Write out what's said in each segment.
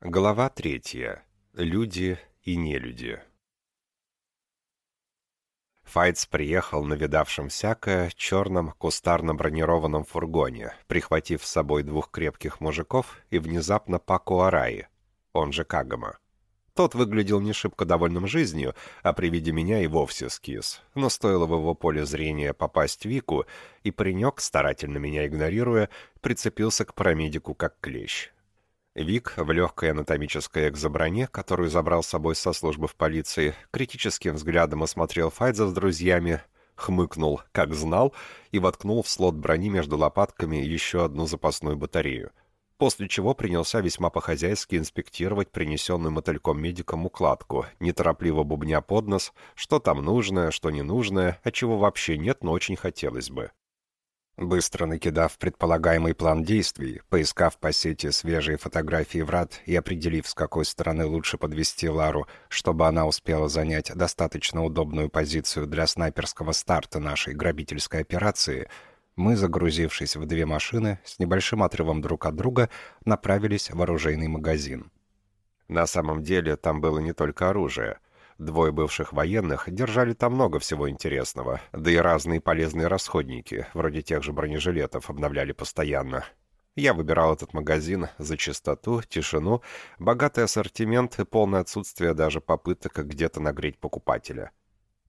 Глава третья. Люди и нелюди. Файтс приехал на видавшем всякое черном кустарно-бронированном фургоне, прихватив с собой двух крепких мужиков и внезапно Паку Араи, он же Кагама. Тот выглядел не шибко довольным жизнью, а при виде меня и вовсе скис. Но стоило в его поле зрения попасть Вику, и паренек, старательно меня игнорируя, прицепился к парамедику как клещ. Вик в легкой анатомической экзоброне, которую забрал с собой со службы в полиции, критическим взглядом осмотрел Файза с друзьями, хмыкнул, как знал, и воткнул в слот брони между лопатками еще одну запасную батарею. После чего принялся весьма по-хозяйски инспектировать принесенную мотыльком медиком укладку, неторопливо бубня под нос, что там нужное, что не нужное, а чего вообще нет, но очень хотелось бы. Быстро накидав предполагаемый план действий, поискав по сети свежие фотографии врат и определив, с какой стороны лучше подвести Лару, чтобы она успела занять достаточно удобную позицию для снайперского старта нашей грабительской операции, мы, загрузившись в две машины, с небольшим отрывом друг от друга, направились в оружейный магазин. На самом деле там было не только оружие — Двое бывших военных держали там много всего интересного, да и разные полезные расходники, вроде тех же бронежилетов, обновляли постоянно. Я выбирал этот магазин за чистоту, тишину, богатый ассортимент и полное отсутствие даже попыток где-то нагреть покупателя.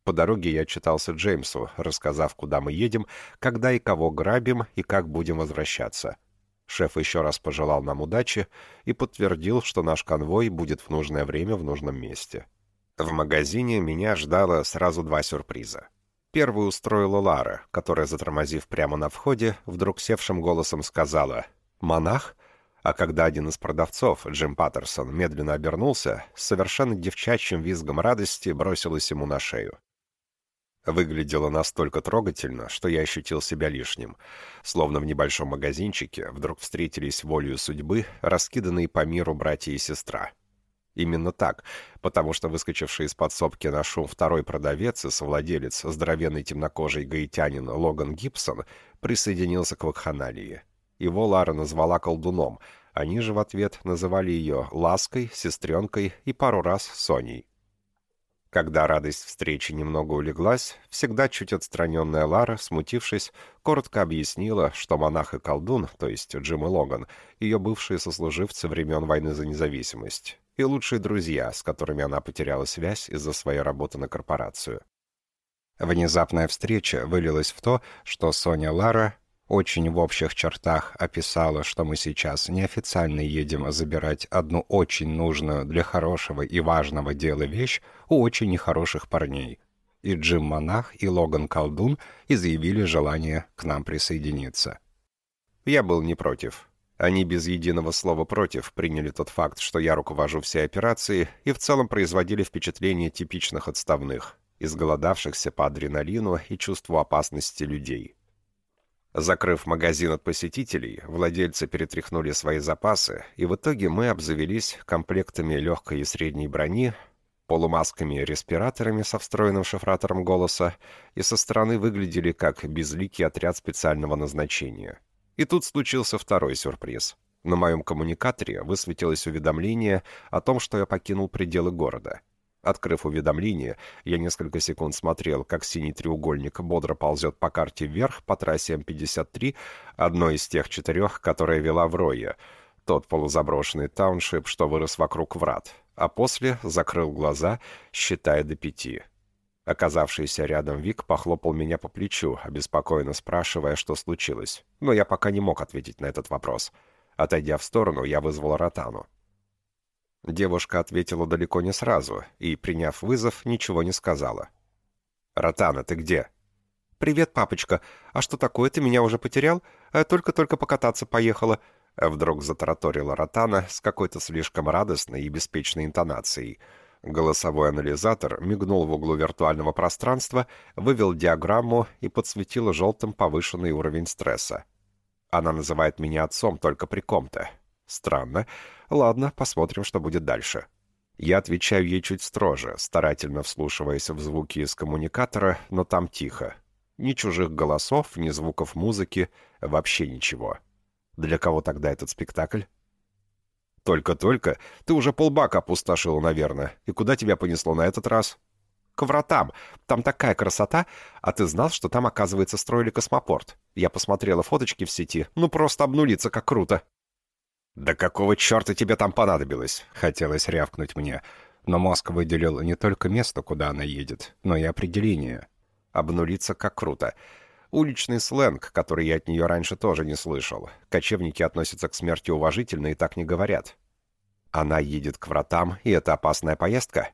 По дороге я читался Джеймсу, рассказав, куда мы едем, когда и кого грабим и как будем возвращаться. Шеф еще раз пожелал нам удачи и подтвердил, что наш конвой будет в нужное время в нужном месте. В магазине меня ждало сразу два сюрприза. Первый устроила Лара, которая, затормозив прямо на входе, вдруг севшим голосом сказала «Монах?», а когда один из продавцов, Джим Паттерсон, медленно обернулся, с совершенно девчачьим визгом радости бросилась ему на шею. Выглядело настолько трогательно, что я ощутил себя лишним. Словно в небольшом магазинчике вдруг встретились волею судьбы, раскиданные по миру братья и сестра. Именно так, потому что выскочивший из подсобки на шум второй продавец и совладелец, здоровенный темнокожий гаитянин Логан Гибсон, присоединился к вакханалии. Его Лара назвала колдуном, они же в ответ называли ее Лаской, Сестренкой и пару раз Соней. Когда радость встречи немного улеглась, всегда чуть отстраненная Лара, смутившись, коротко объяснила, что монах и колдун, то есть Джим и Логан, ее бывшие сослуживцы времен войны за независимость, и лучшие друзья, с которыми она потеряла связь из-за своей работы на корпорацию. Внезапная встреча вылилась в то, что Соня Лара очень в общих чертах описала, что мы сейчас неофициально едем забирать одну очень нужную для хорошего и важного дела вещь у очень нехороших парней. И Джим Монах, и Логан Колдун изъявили желание к нам присоединиться. Я был не против. Они без единого слова «против» приняли тот факт, что я руковожу всей операцией, и в целом производили впечатление типичных отставных, изголодавшихся по адреналину и чувству опасности людей. Закрыв магазин от посетителей, владельцы перетряхнули свои запасы, и в итоге мы обзавелись комплектами легкой и средней брони, полумасками и респираторами со встроенным шифратором голоса, и со стороны выглядели как безликий отряд специального назначения. И тут случился второй сюрприз. На моем коммуникаторе высветилось уведомление о том, что я покинул пределы города — Открыв уведомление, я несколько секунд смотрел, как синий треугольник бодро ползет по карте вверх по трассе М-53, одной из тех четырех, которая вела в Рое, тот полузаброшенный тауншип, что вырос вокруг врат, а после закрыл глаза, считая до пяти. Оказавшийся рядом Вик похлопал меня по плечу, обеспокоенно спрашивая, что случилось, но я пока не мог ответить на этот вопрос. Отойдя в сторону, я вызвал Ротану. Девушка ответила далеко не сразу и, приняв вызов, ничего не сказала. «Ротана, ты где?» «Привет, папочка. А что такое, ты меня уже потерял? Э, только-только покататься поехала». Вдруг затараторила Ротана с какой-то слишком радостной и беспечной интонацией. Голосовой анализатор мигнул в углу виртуального пространства, вывел диаграмму и подсветил желтым повышенный уровень стресса. Она называет меня отцом только при ком-то. Странно. Ладно, посмотрим, что будет дальше. Я отвечаю ей чуть строже, старательно вслушиваясь в звуки из коммуникатора, но там тихо. Ни чужих голосов, ни звуков музыки, вообще ничего. Для кого тогда этот спектакль? «Только-только? Ты уже полбака опустошил, наверное. И куда тебя понесло на этот раз?» «К вратам. Там такая красота. А ты знал, что там, оказывается, строили космопорт? Я посмотрела фоточки в сети. Ну, просто обнулиться, как круто!» «Да какого черта тебе там понадобилось?» — хотелось рявкнуть мне. Но мозг выделил не только место, куда она едет, но и определение. «Обнулиться, как круто!» Уличный сленг, который я от нее раньше тоже не слышал. Кочевники относятся к смерти уважительно и так не говорят. Она едет к вратам, и это опасная поездка?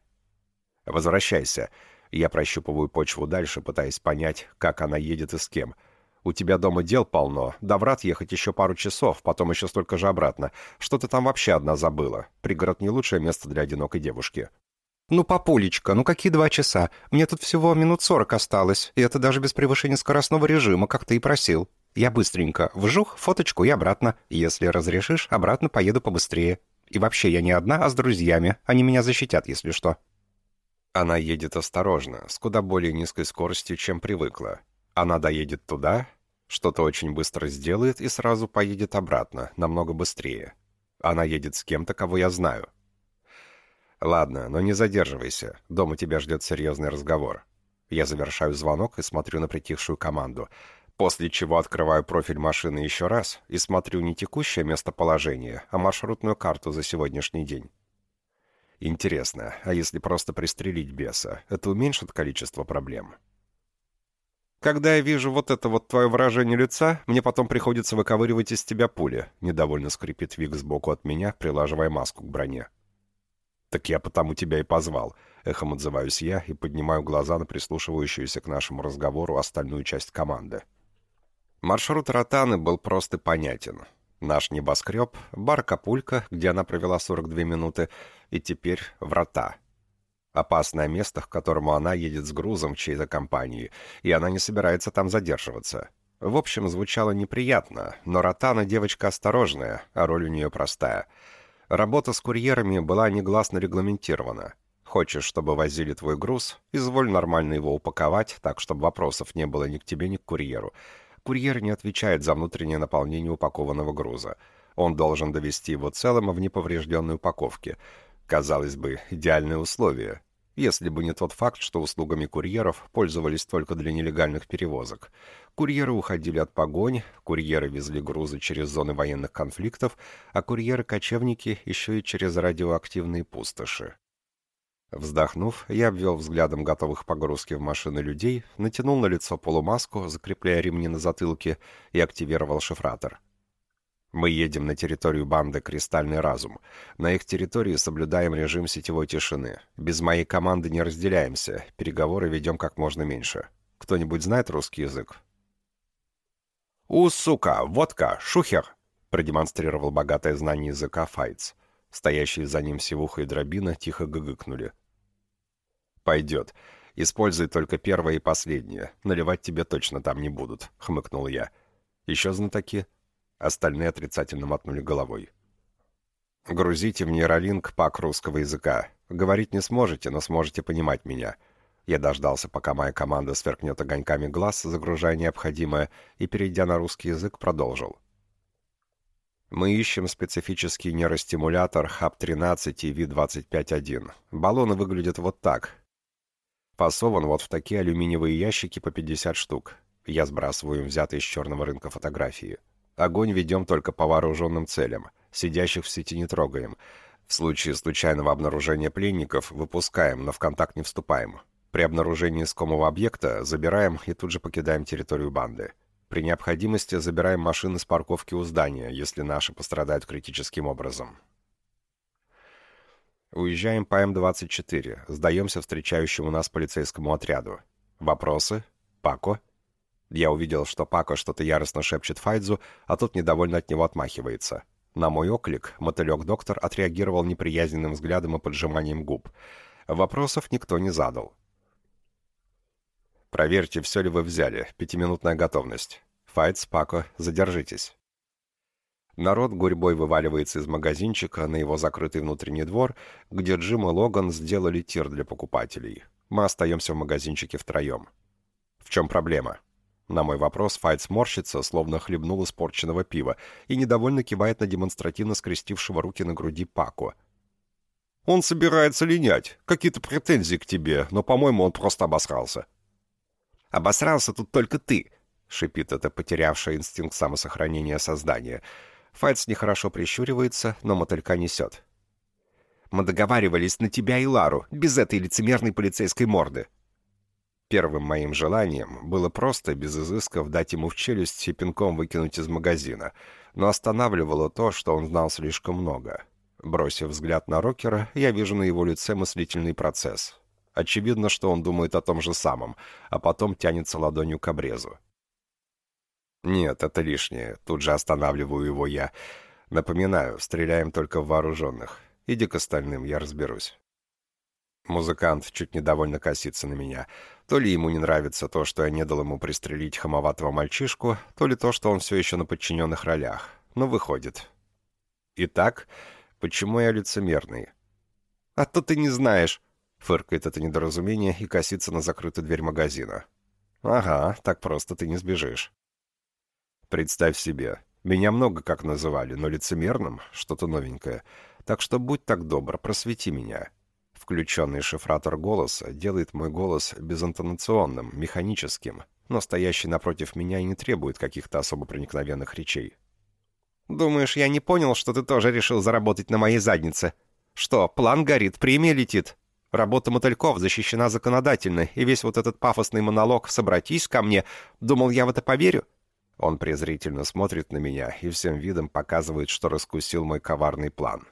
Возвращайся. Я прощупываю почву дальше, пытаясь понять, как она едет и с кем. У тебя дома дел полно. До врат ехать еще пару часов, потом еще столько же обратно. Что ты там вообще одна забыла? Пригород не лучшее место для одинокой девушки. «Ну, папулечка, ну какие два часа? Мне тут всего минут сорок осталось, и это даже без превышения скоростного режима, как ты и просил. Я быстренько вжух, фоточку и обратно. Если разрешишь, обратно поеду побыстрее. И вообще, я не одна, а с друзьями. Они меня защитят, если что». Она едет осторожно, с куда более низкой скоростью, чем привыкла. Она доедет туда, что-то очень быстро сделает и сразу поедет обратно, намного быстрее. Она едет с кем-то, кого я знаю. «Ладно, но не задерживайся. Дома тебя ждет серьезный разговор». Я завершаю звонок и смотрю на притихшую команду, после чего открываю профиль машины еще раз и смотрю не текущее местоположение, а маршрутную карту за сегодняшний день. Интересно, а если просто пристрелить беса, это уменьшит количество проблем? Когда я вижу вот это вот твое выражение лица, мне потом приходится выковыривать из тебя пули. Недовольно скрипит Вик сбоку от меня, прилаживая маску к броне. «Так я потому тебя и позвал», — эхом отзываюсь я и поднимаю глаза на прислушивающуюся к нашему разговору остальную часть команды. Маршрут Ротаны был просто понятен. Наш небоскреб, бар Капулька, где она провела 42 минуты, и теперь врата. Опасное место, к которому она едет с грузом в чьей-то компании, и она не собирается там задерживаться. В общем, звучало неприятно, но Ротана девочка осторожная, а роль у нее простая — Работа с курьерами была негласно регламентирована. Хочешь, чтобы возили твой груз, изволь нормально его упаковать, так, чтобы вопросов не было ни к тебе, ни к курьеру. Курьер не отвечает за внутреннее наполнение упакованного груза. Он должен довести его целым в неповрежденной упаковке. Казалось бы, идеальные условия, если бы не тот факт, что услугами курьеров пользовались только для нелегальных перевозок. Курьеры уходили от погонь, курьеры везли грузы через зоны военных конфликтов, а курьеры-кочевники еще и через радиоактивные пустоши. Вздохнув, я обвел взглядом готовых погрузки в машины людей, натянул на лицо полумаску, закрепляя ремни на затылке, и активировал шифратор. Мы едем на территорию банды «Кристальный разум». На их территории соблюдаем режим сетевой тишины. Без моей команды не разделяемся, переговоры ведем как можно меньше. Кто-нибудь знает русский язык? «У, сука, водка, шухер!» продемонстрировал богатое знание языка Файтс. Стоящие за ним Севуха и Дробина тихо гыгыкнули. «Пойдет. Используй только первое и последнее. Наливать тебе точно там не будут», — хмыкнул я. «Еще знатоки?» Остальные отрицательно мотнули головой. «Грузите в нейролинк пак русского языка. Говорить не сможете, но сможете понимать меня. Я дождался, пока моя команда сверкнет огоньками глаз, загружая необходимое, и, перейдя на русский язык, продолжил. Мы ищем специфический нейростимулятор ХАП-13 и Ви-25-1. Баллоны выглядят вот так. Фасован вот в такие алюминиевые ящики по 50 штук. Я сбрасываю им взятые с черного рынка фотографии. Огонь ведем только по вооруженным целям. Сидящих в сети не трогаем. В случае случайного обнаружения пленников выпускаем, но в контакт не вступаем. При обнаружении искомого объекта забираем и тут же покидаем территорию банды. При необходимости забираем машины с парковки у здания, если наши пострадают критическим образом. Уезжаем по М-24, сдаемся встречающему нас полицейскому отряду. Вопросы? Пако? Я увидел, что Пако что-то яростно шепчет Файдзу, а тот недовольно от него отмахивается. На мой оклик мотылек-доктор отреагировал неприязненным взглядом и поджиманием губ. Вопросов никто не задал. Проверьте, все ли вы взяли. Пятиминутная готовность. Файтс, Пако, задержитесь. Народ гурьбой вываливается из магазинчика на его закрытый внутренний двор, где Джим и Логан сделали тир для покупателей. Мы остаемся в магазинчике втроем. В чем проблема? На мой вопрос Файт сморщится, словно хлебнул испорченного пива, и недовольно кивает на демонстративно скрестившего руки на груди Паку. «Он собирается линять. Какие-то претензии к тебе, но, по-моему, он просто обосрался». «Обосрался тут только ты», — шипит это потерявшее инстинкт самосохранения создание. Файтс нехорошо прищуривается, но мотылька несет. «Мы договаривались на тебя и Лару, без этой лицемерной полицейской морды». Первым моим желанием было просто, без изысков, дать ему в челюсть и пинком выкинуть из магазина, но останавливало то, что он знал слишком много. Бросив взгляд на Рокера, я вижу на его лице мыслительный процесс. Очевидно, что он думает о том же самом, а потом тянется ладонью к обрезу. «Нет, это лишнее. Тут же останавливаю его я. Напоминаю, стреляем только в вооруженных. Иди к остальным, я разберусь». Музыкант чуть недовольно косится на меня. То ли ему не нравится то, что я не дал ему пристрелить хамоватого мальчишку, то ли то, что он все еще на подчиненных ролях. Но выходит. Итак, почему я лицемерный? «А то ты не знаешь», — фыркает это недоразумение и косится на закрытую дверь магазина. «Ага, так просто ты не сбежишь». Представь себе, меня много как называли, но лицемерным — что-то новенькое. Так что будь так добр, просвети меня. Включенный шифратор голоса делает мой голос безинтонационным, механическим, но стоящий напротив меня не требует каких-то особо проникновенных речей. «Думаешь, я не понял, что ты тоже решил заработать на моей заднице? Что, план горит, премия летит? Работа мотыльков защищена законодательно, и весь вот этот пафосный монолог «собратись ко мне», думал, я в это поверю?» Он презрительно смотрит на меня и всем видом показывает, что раскусил мой коварный план.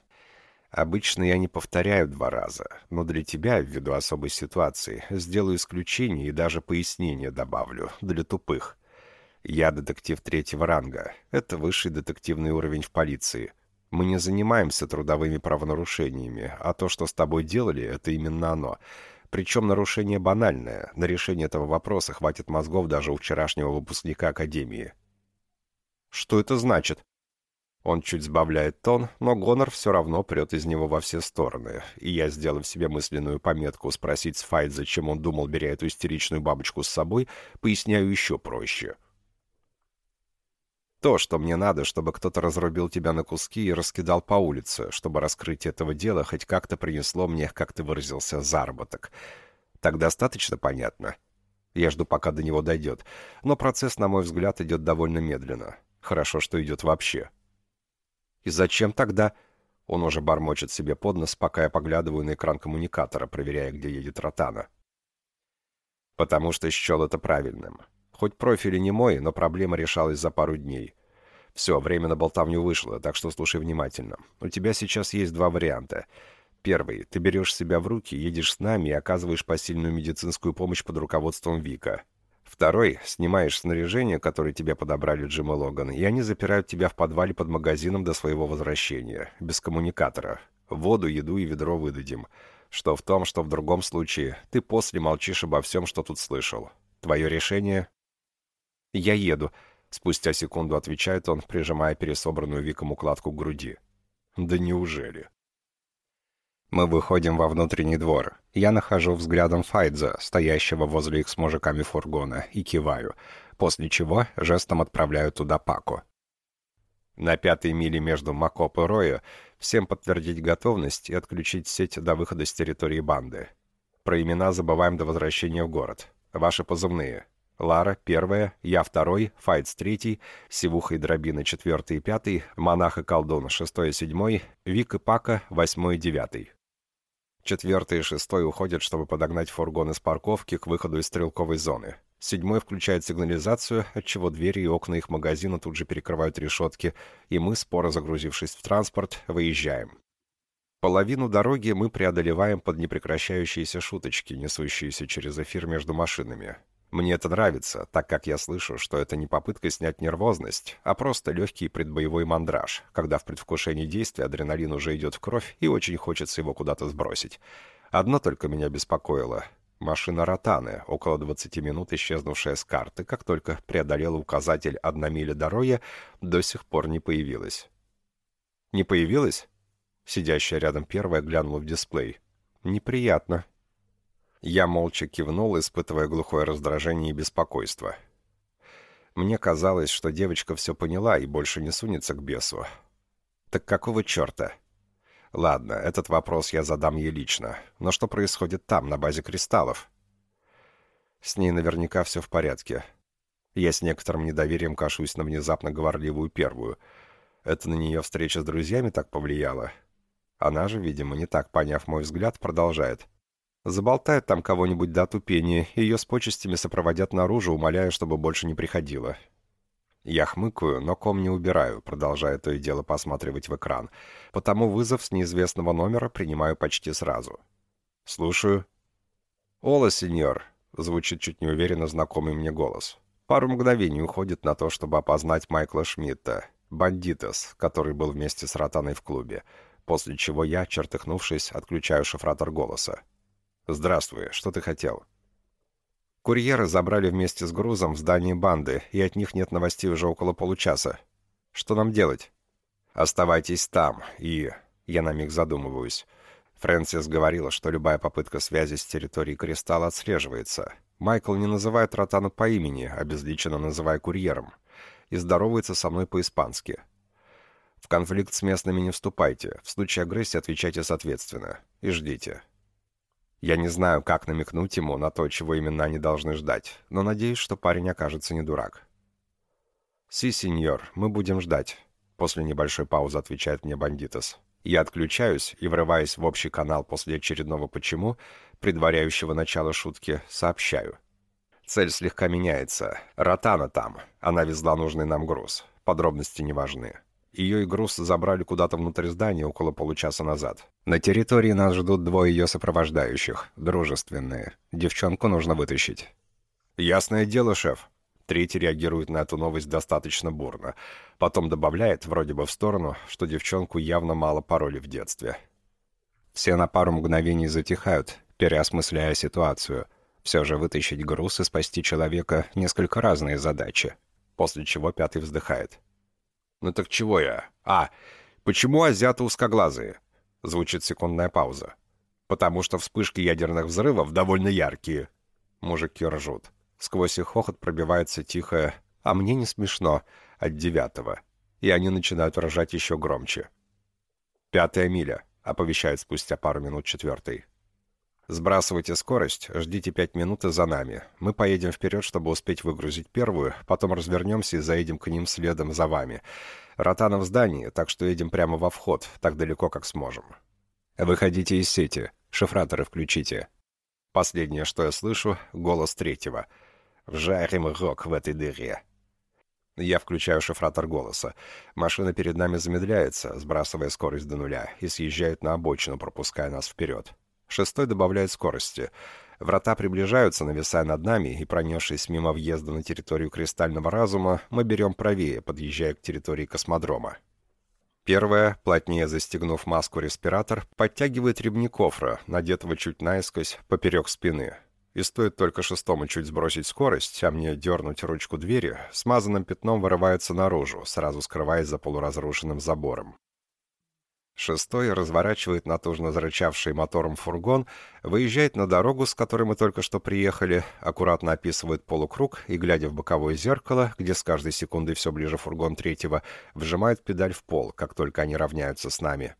Обычно я не повторяю два раза, но для тебя, ввиду особой ситуации, сделаю исключение и даже пояснение добавлю, для тупых. Я детектив третьего ранга. Это высший детективный уровень в полиции. Мы не занимаемся трудовыми правонарушениями, а то, что с тобой делали, это именно оно. Причем нарушение банальное. На решение этого вопроса хватит мозгов даже у вчерашнего выпускника Академии. Что это значит? Он чуть сбавляет тон, но гонор все равно прет из него во все стороны, и я, сделав себе мысленную пометку спросить Сфайт, зачем он думал, беря эту истеричную бабочку с собой, поясняю еще проще. То, что мне надо, чтобы кто-то разрубил тебя на куски и раскидал по улице, чтобы раскрытие этого дела хоть как-то принесло мне, как ты выразился, заработок. Так достаточно понятно? Я жду, пока до него дойдет, но процесс, на мой взгляд, идет довольно медленно. Хорошо, что идет вообще. И зачем тогда... Он уже бормочет себе под нос, пока я поглядываю на экран коммуникатора, проверяя, где едет Ротана. Потому что счел это правильным. Хоть профиль и не мой, но проблема решалась за пару дней. Все, время на болтовню вышло, так что слушай внимательно. У тебя сейчас есть два варианта. Первый. Ты берешь себя в руки, едешь с нами и оказываешь посильную медицинскую помощь под руководством Вика. Второй — снимаешь снаряжение, которое тебе подобрали Джим и Логан, и они запирают тебя в подвале под магазином до своего возвращения, без коммуникатора. Воду, еду и ведро выдадим. Что в том, что в другом случае ты после молчишь обо всем, что тут слышал. Твое решение? Я еду. Спустя секунду отвечает он, прижимая пересобранную Виком укладку к груди. Да неужели? Мы выходим во внутренний двор. Я нахожу взглядом Файдза, стоящего возле их с мужиками фургона, и киваю, после чего жестом отправляю туда Паку. На пятой миле между Макоп и Рою всем подтвердить готовность и отключить сеть до выхода с территории банды. Про имена забываем до возвращения в город. Ваши позывные. Лара — первая, я — второй, Файтс — третий, Сивуха и Дробина — четвертый и пятый, Монах и Колдун — шестой и седьмой, Вик и Пака — восьмой и девятый. Четвертый и шестой уходят, чтобы подогнать фургон из парковки к выходу из стрелковой зоны. Седьмой включает сигнализацию, отчего двери и окна их магазина тут же перекрывают решетки, и мы, споро загрузившись в транспорт, выезжаем. Половину дороги мы преодолеваем под непрекращающиеся шуточки, несущиеся через эфир между машинами. Мне это нравится, так как я слышу, что это не попытка снять нервозность, а просто легкий предбоевой мандраж, когда в предвкушении действия адреналин уже идет в кровь и очень хочется его куда-то сбросить. Одно только меня беспокоило. Машина Ротаны, около 20 минут исчезнувшая с карты, как только преодолела указатель «одна миля дороги», до сих пор не появилась. «Не появилась?» Сидящая рядом первая глянула в дисплей. «Неприятно», я молча кивнул, испытывая глухое раздражение и беспокойство. Мне казалось, что девочка все поняла и больше не сунется к бесу. Так какого черта? Ладно, этот вопрос я задам ей лично. Но что происходит там, на базе кристаллов? С ней наверняка все в порядке. Я с некоторым недоверием кашусь на внезапно говорливую первую. Это на нее встреча с друзьями так повлияла. Она же, видимо, не так поняв мой взгляд, продолжает. Заболтает там кого-нибудь до отупения, и ее с почестями сопроводят наружу, умоляя, чтобы больше не приходила. Я хмыкаю, но ком не убираю, продолжая то и дело посматривать в экран. Потому вызов с неизвестного номера принимаю почти сразу. «Слушаю». «Ола, сеньор», — звучит чуть неуверенно знакомый мне голос. Пару мгновений уходит на то, чтобы опознать Майкла Шмидта, бандитос, который был вместе с Ротаной в клубе, после чего я, чертыхнувшись, отключаю шифратор голоса. «Здравствуй, что ты хотел?» Курьеры забрали вместе с грузом в здании банды, и от них нет новостей уже около получаса. Что нам делать? Оставайтесь там, и... Я на миг задумываюсь. Фрэнсис говорила, что любая попытка связи с территорией Кристалла отслеживается. Майкл не называет Ротану по имени, а безлично называя курьером. И здоровается со мной по-испански. В конфликт с местными не вступайте. В случае агрессии отвечайте соответственно. И ждите. Я не знаю, как намекнуть ему на то, чего именно они должны ждать, но надеюсь, что парень окажется не дурак. «Си, сеньор, мы будем ждать», — после небольшой паузы отвечает мне бандитос. Я отключаюсь и, врываясь в общий канал после очередного «почему», предваряющего начало шутки, сообщаю. Цель слегка меняется. Ротана там. Она везла нужный нам груз. Подробности не важны. Ее и груз забрали куда-то внутрь здания около получаса назад. На территории нас ждут двое ее сопровождающих, дружественные. Девчонку нужно вытащить. «Ясное дело, шеф». Третий реагирует на эту новость достаточно бурно. Потом добавляет, вроде бы в сторону, что девчонку явно мало пароли в детстве. Все на пару мгновений затихают, переосмысляя ситуацию. Все же вытащить груз и спасти человека — несколько разные задачи. После чего пятый вздыхает. «Ну так чего я? А, почему азиаты узкоглазые?» Звучит секундная пауза. «Потому что вспышки ядерных взрывов довольно яркие». Мужики ржут. Сквозь их хохот пробивается тихое «А мне не смешно» от девятого. И они начинают ржать еще громче. «Пятая миля», — оповещает спустя пару минут четвертый. «Сбрасывайте скорость, ждите пять минут и за нами. Мы поедем вперед, чтобы успеть выгрузить первую, потом развернемся и заедем к ним следом за вами. Ротана в здании, так что едем прямо во вход, так далеко, как сможем. Выходите из сети, шифраторы включите». Последнее, что я слышу, голос третьего. «Вжарим рок в этой дыре». Я включаю шифратор голоса. Машина перед нами замедляется, сбрасывая скорость до нуля, и съезжает на обочину, пропуская нас вперед. Шестой добавляет скорости. Врата приближаются, нависая над нами, и, пронесшись мимо въезда на территорию Кристального Разума, мы берем правее, подъезжая к территории космодрома. Первая, плотнее застегнув маску-респиратор, подтягивает ремни кофра, надетого чуть наискось, поперек спины. И стоит только шестому чуть сбросить скорость, а мне дернуть ручку двери, смазанным пятном вырывается наружу, сразу скрываясь за полуразрушенным забором. Шестой разворачивает натужно зарычавший мотором фургон, выезжает на дорогу, с которой мы только что приехали, аккуратно описывает полукруг и, глядя в боковое зеркало, где с каждой секундой все ближе фургон третьего, вжимает педаль в пол, как только они равняются с нами.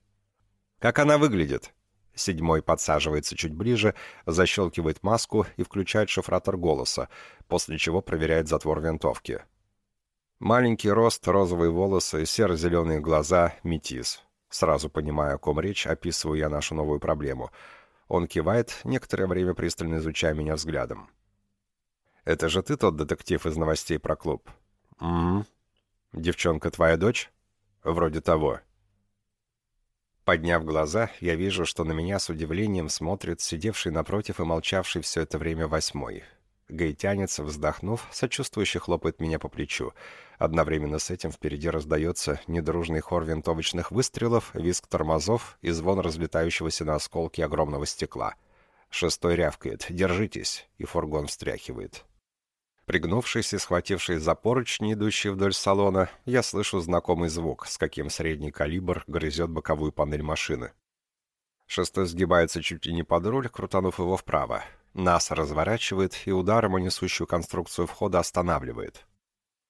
«Как она выглядит?» Седьмой подсаживается чуть ближе, защелкивает маску и включает шифратор голоса, после чего проверяет затвор винтовки. Маленький рост, розовые волосы, серо-зеленые глаза, метис. Сразу понимая, о ком речь, описываю я нашу новую проблему. Он кивает, некоторое время пристально изучая меня взглядом. «Это же ты тот детектив из новостей про клуб?» «Угу. Девчонка твоя дочь?» «Вроде того». Подняв глаза, я вижу, что на меня с удивлением смотрит сидевший напротив и молчавший все это время восьмой. Гаитянец, вздохнув, сочувствующе хлопает меня по плечу. Одновременно с этим впереди раздается недружный хор винтовочных выстрелов, визг тормозов и звон разлетающегося на осколки огромного стекла. Шестой рявкает «Держитесь!» и фургон встряхивает. Пригнувшись и схватившись за поручни, идущие вдоль салона, я слышу знакомый звук, с каким средний калибр грызет боковую панель машины. Шестой сгибается чуть ли не под руль, крутанув его вправо. Нас разворачивает и ударом о несущую конструкцию входа останавливает.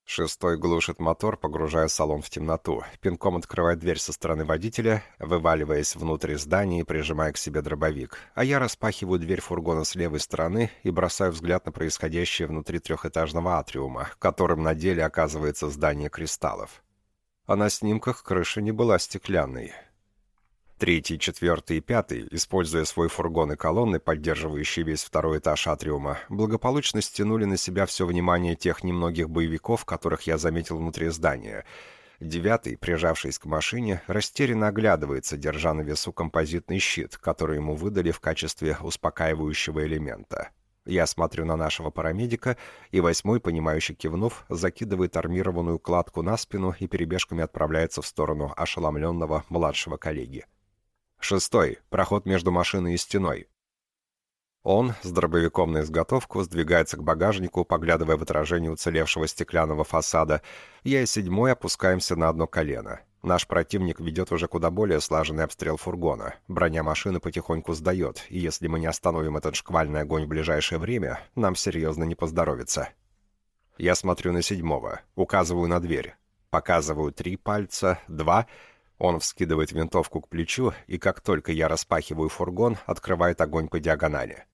Шестой глушит мотор, погружая салон в темноту. Пинком открывает дверь со стороны водителя, вываливаясь внутрь здания и прижимая к себе дробовик. А я распахиваю дверь фургона с левой стороны и бросаю взгляд на происходящее внутри трехэтажного атриума, которым на деле оказывается здание кристаллов. А на снимках крыша не была стеклянной. Третий, четвертый и пятый, используя свой фургон и колонны, поддерживающие весь второй этаж атриума, благополучно стянули на себя все внимание тех немногих боевиков, которых я заметил внутри здания. Девятый, прижавшись к машине, растерянно оглядывается, держа на весу композитный щит, который ему выдали в качестве успокаивающего элемента. Я смотрю на нашего парамедика, и восьмой, понимающий кивнув, закидывает армированную кладку на спину и перебежками отправляется в сторону ошеломленного младшего коллеги. Шестой. Проход между машиной и стеной. Он, с дробовиком на изготовку, сдвигается к багажнику, поглядывая в отражение уцелевшего стеклянного фасада. Я и седьмой опускаемся на одно колено. Наш противник ведет уже куда более слаженный обстрел фургона. Броня машины потихоньку сдает, и если мы не остановим этот шквальный огонь в ближайшее время, нам серьезно не поздоровится. Я смотрю на седьмого, указываю на дверь. Показываю три пальца, два — он вскидывает винтовку к плечу, и как только я распахиваю фургон, открывает огонь по диагонали.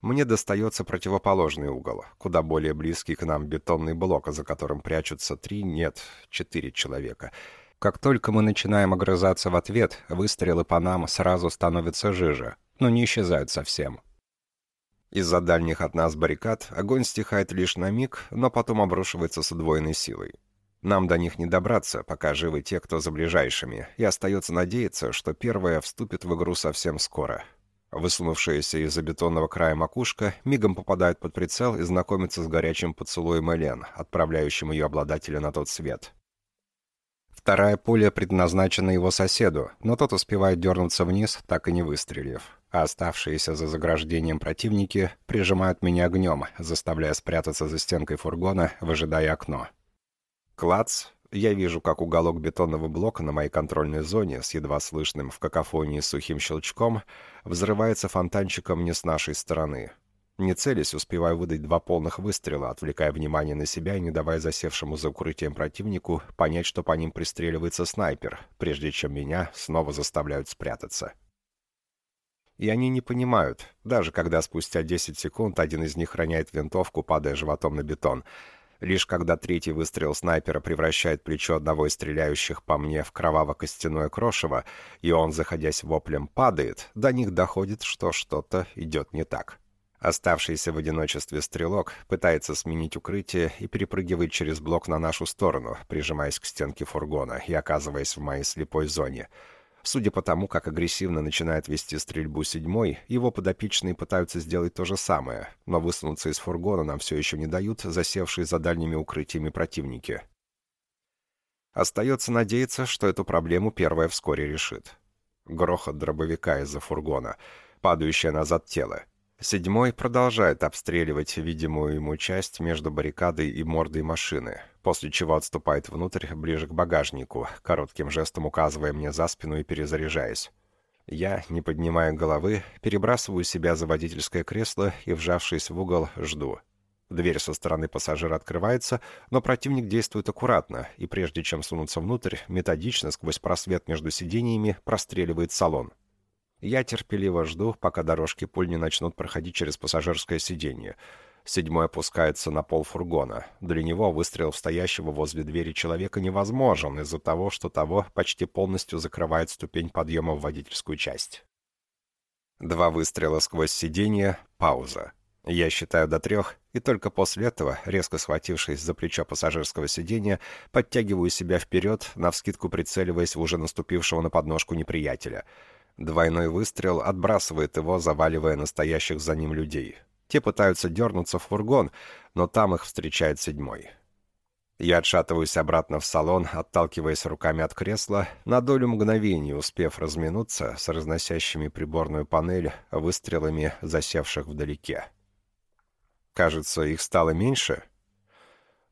Мне достается противоположный угол, куда более близкий к нам бетонный блок, за которым прячутся три, нет, четыре человека. Как только мы начинаем огрызаться в ответ, выстрелы по нам сразу становятся жиже, но не исчезают совсем. Из-за дальних от нас баррикад огонь стихает лишь на миг, но потом обрушивается с удвоенной силой. Нам до них не добраться, пока живы те, кто за ближайшими, и остается надеяться, что первая вступит в игру совсем скоро. Высунувшаяся из-за бетонного края макушка мигом попадает под прицел и знакомится с горячим поцелуем Элен, отправляющим ее обладателя на тот свет. Вторая пуля предназначена его соседу, но тот успевает дернуться вниз, так и не выстрелив. А оставшиеся за заграждением противники прижимают меня огнем, заставляя спрятаться за стенкой фургона, выжидая окно. Клац. Я вижу, как уголок бетонного блока на моей контрольной зоне с едва слышным в какофонии сухим щелчком взрывается фонтанчиком не с нашей стороны. Не целясь, успеваю выдать два полных выстрела, отвлекая внимание на себя и не давая засевшему за укрытием противнику понять, что по ним пристреливается снайпер, прежде чем меня снова заставляют спрятаться. И они не понимают, даже когда спустя 10 секунд один из них роняет винтовку, падая животом на бетон — Лишь когда третий выстрел снайпера превращает плечо одного из стреляющих по мне в кроваво-костяное крошево, и он, заходясь воплем, падает, до них доходит, что что-то идет не так. Оставшийся в одиночестве стрелок пытается сменить укрытие и перепрыгивает через блок на нашу сторону, прижимаясь к стенке фургона и оказываясь в моей слепой зоне — Судя по тому, как агрессивно начинает вести стрельбу седьмой, его подопечные пытаются сделать то же самое, но высунуться из фургона нам все еще не дают засевшие за дальними укрытиями противники. Остается надеяться, что эту проблему первая вскоре решит. Грохот дробовика из-за фургона, падающее назад тело. Седьмой продолжает обстреливать видимую ему часть между баррикадой и мордой машины, после чего отступает внутрь, ближе к багажнику, коротким жестом указывая мне за спину и перезаряжаясь. Я, не поднимая головы, перебрасываю себя за водительское кресло и, вжавшись в угол, жду. Дверь со стороны пассажира открывается, но противник действует аккуратно, и прежде чем сунуться внутрь, методично сквозь просвет между сидениями простреливает салон. Я терпеливо жду, пока дорожки пуль не начнут проходить через пассажирское сиденье. Седьмой опускается на пол фургона. Для него выстрел стоящего возле двери человека невозможен из-за того, что того почти полностью закрывает ступень подъема в водительскую часть. Два выстрела сквозь сиденье, пауза. Я считаю до трех, и только после этого, резко схватившись за плечо пассажирского сиденья, подтягиваю себя вперед, навскидку прицеливаясь в уже наступившего на подножку неприятеля — Двойной выстрел отбрасывает его, заваливая настоящих за ним людей. Те пытаются дернуться в фургон, но там их встречает седьмой. Я отшатываюсь обратно в салон, отталкиваясь руками от кресла, на долю мгновений успев разминуться с разносящими приборную панель выстрелами засевших вдалеке. Кажется, их стало меньше.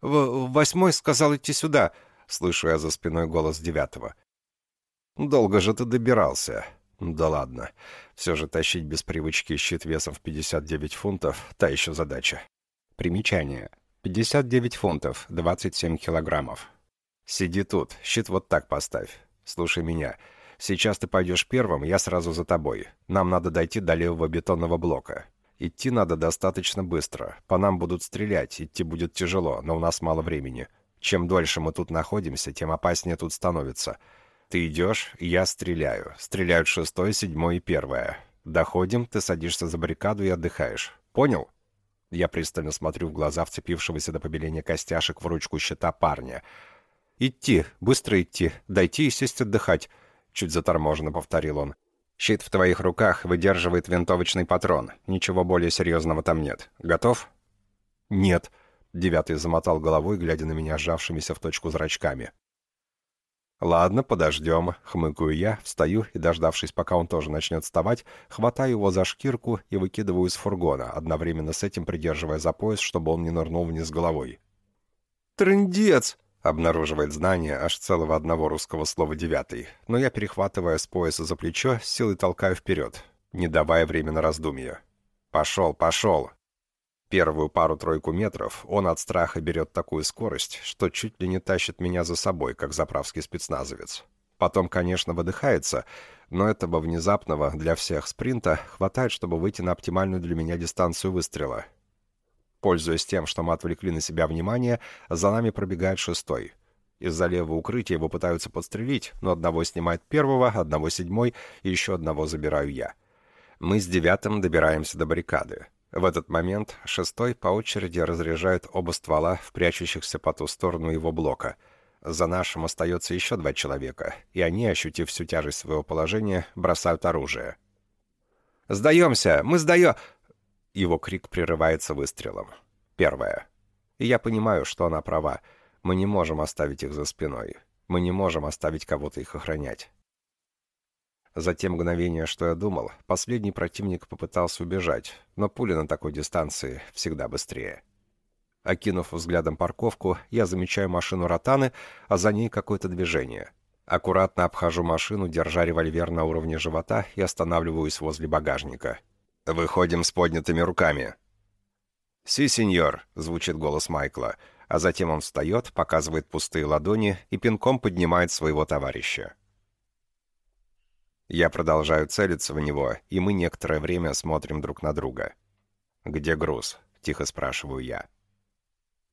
В «Восьмой сказал идти сюда», — слышу я за спиной голос девятого. «Долго же ты добирался», да ладно. Все же тащить без привычки щит весом в 59 фунтов — та еще задача. Примечание. 59 фунтов, 27 килограммов. Сиди тут, щит вот так поставь. Слушай меня. Сейчас ты пойдешь первым, я сразу за тобой. Нам надо дойти до левого бетонного блока. Идти надо достаточно быстро. По нам будут стрелять, идти будет тяжело, но у нас мало времени. Чем дольше мы тут находимся, тем опаснее тут становится. Ты идешь, я стреляю. Стреляют шестой, седьмой и первое. Доходим, ты садишься за баррикаду и отдыхаешь. Понял? Я пристально смотрю в глаза вцепившегося до побеления костяшек в ручку щита парня. «Идти, быстро идти, дойти и сесть отдыхать», — чуть заторможенно повторил он. «Щит в твоих руках выдерживает винтовочный патрон. Ничего более серьезного там нет. Готов?» «Нет», — девятый замотал головой, глядя на меня сжавшимися в точку зрачками. «Ладно, подождем», — хмыкаю я, встаю и, дождавшись, пока он тоже начнет вставать, хватаю его за шкирку и выкидываю из фургона, одновременно с этим придерживая за пояс, чтобы он не нырнул вниз головой. «Трындец!» — обнаруживает знание аж целого одного русского слова «девятый», но я, перехватывая с пояса за плечо, силой толкаю вперед, не давая времени на раздумья. «Пошел, пошел!» Первую пару-тройку метров он от страха берет такую скорость, что чуть ли не тащит меня за собой, как заправский спецназовец. Потом, конечно, выдыхается, но этого внезапного для всех спринта хватает, чтобы выйти на оптимальную для меня дистанцию выстрела. Пользуясь тем, что мы отвлекли на себя внимание, за нами пробегает шестой. Из-за левого укрытия его пытаются подстрелить, но одного снимает первого, одного седьмой и еще одного забираю я. Мы с девятым добираемся до баррикады. В этот момент шестой по очереди разряжает оба ствола в прячущихся по ту сторону его блока. За нашим остается еще два человека, и они, ощутив всю тяжесть своего положения, бросают оружие. «Сдаемся! Мы сдаем!» Его крик прерывается выстрелом. Первое. И я понимаю, что она права. Мы не можем оставить их за спиной. Мы не можем оставить кого-то их охранять. За те мгновения, что я думал, последний противник попытался убежать, но пуля на такой дистанции всегда быстрее. Окинув взглядом парковку, я замечаю машину Ротаны, а за ней какое-то движение. Аккуратно обхожу машину, держа револьвер на уровне живота и останавливаюсь возле багажника. «Выходим с поднятыми руками». «Си, сеньор», — звучит голос Майкла, а затем он встает, показывает пустые ладони и пинком поднимает своего товарища. Я продолжаю целиться в него, и мы некоторое время смотрим друг на друга. «Где груз?» — тихо спрашиваю я.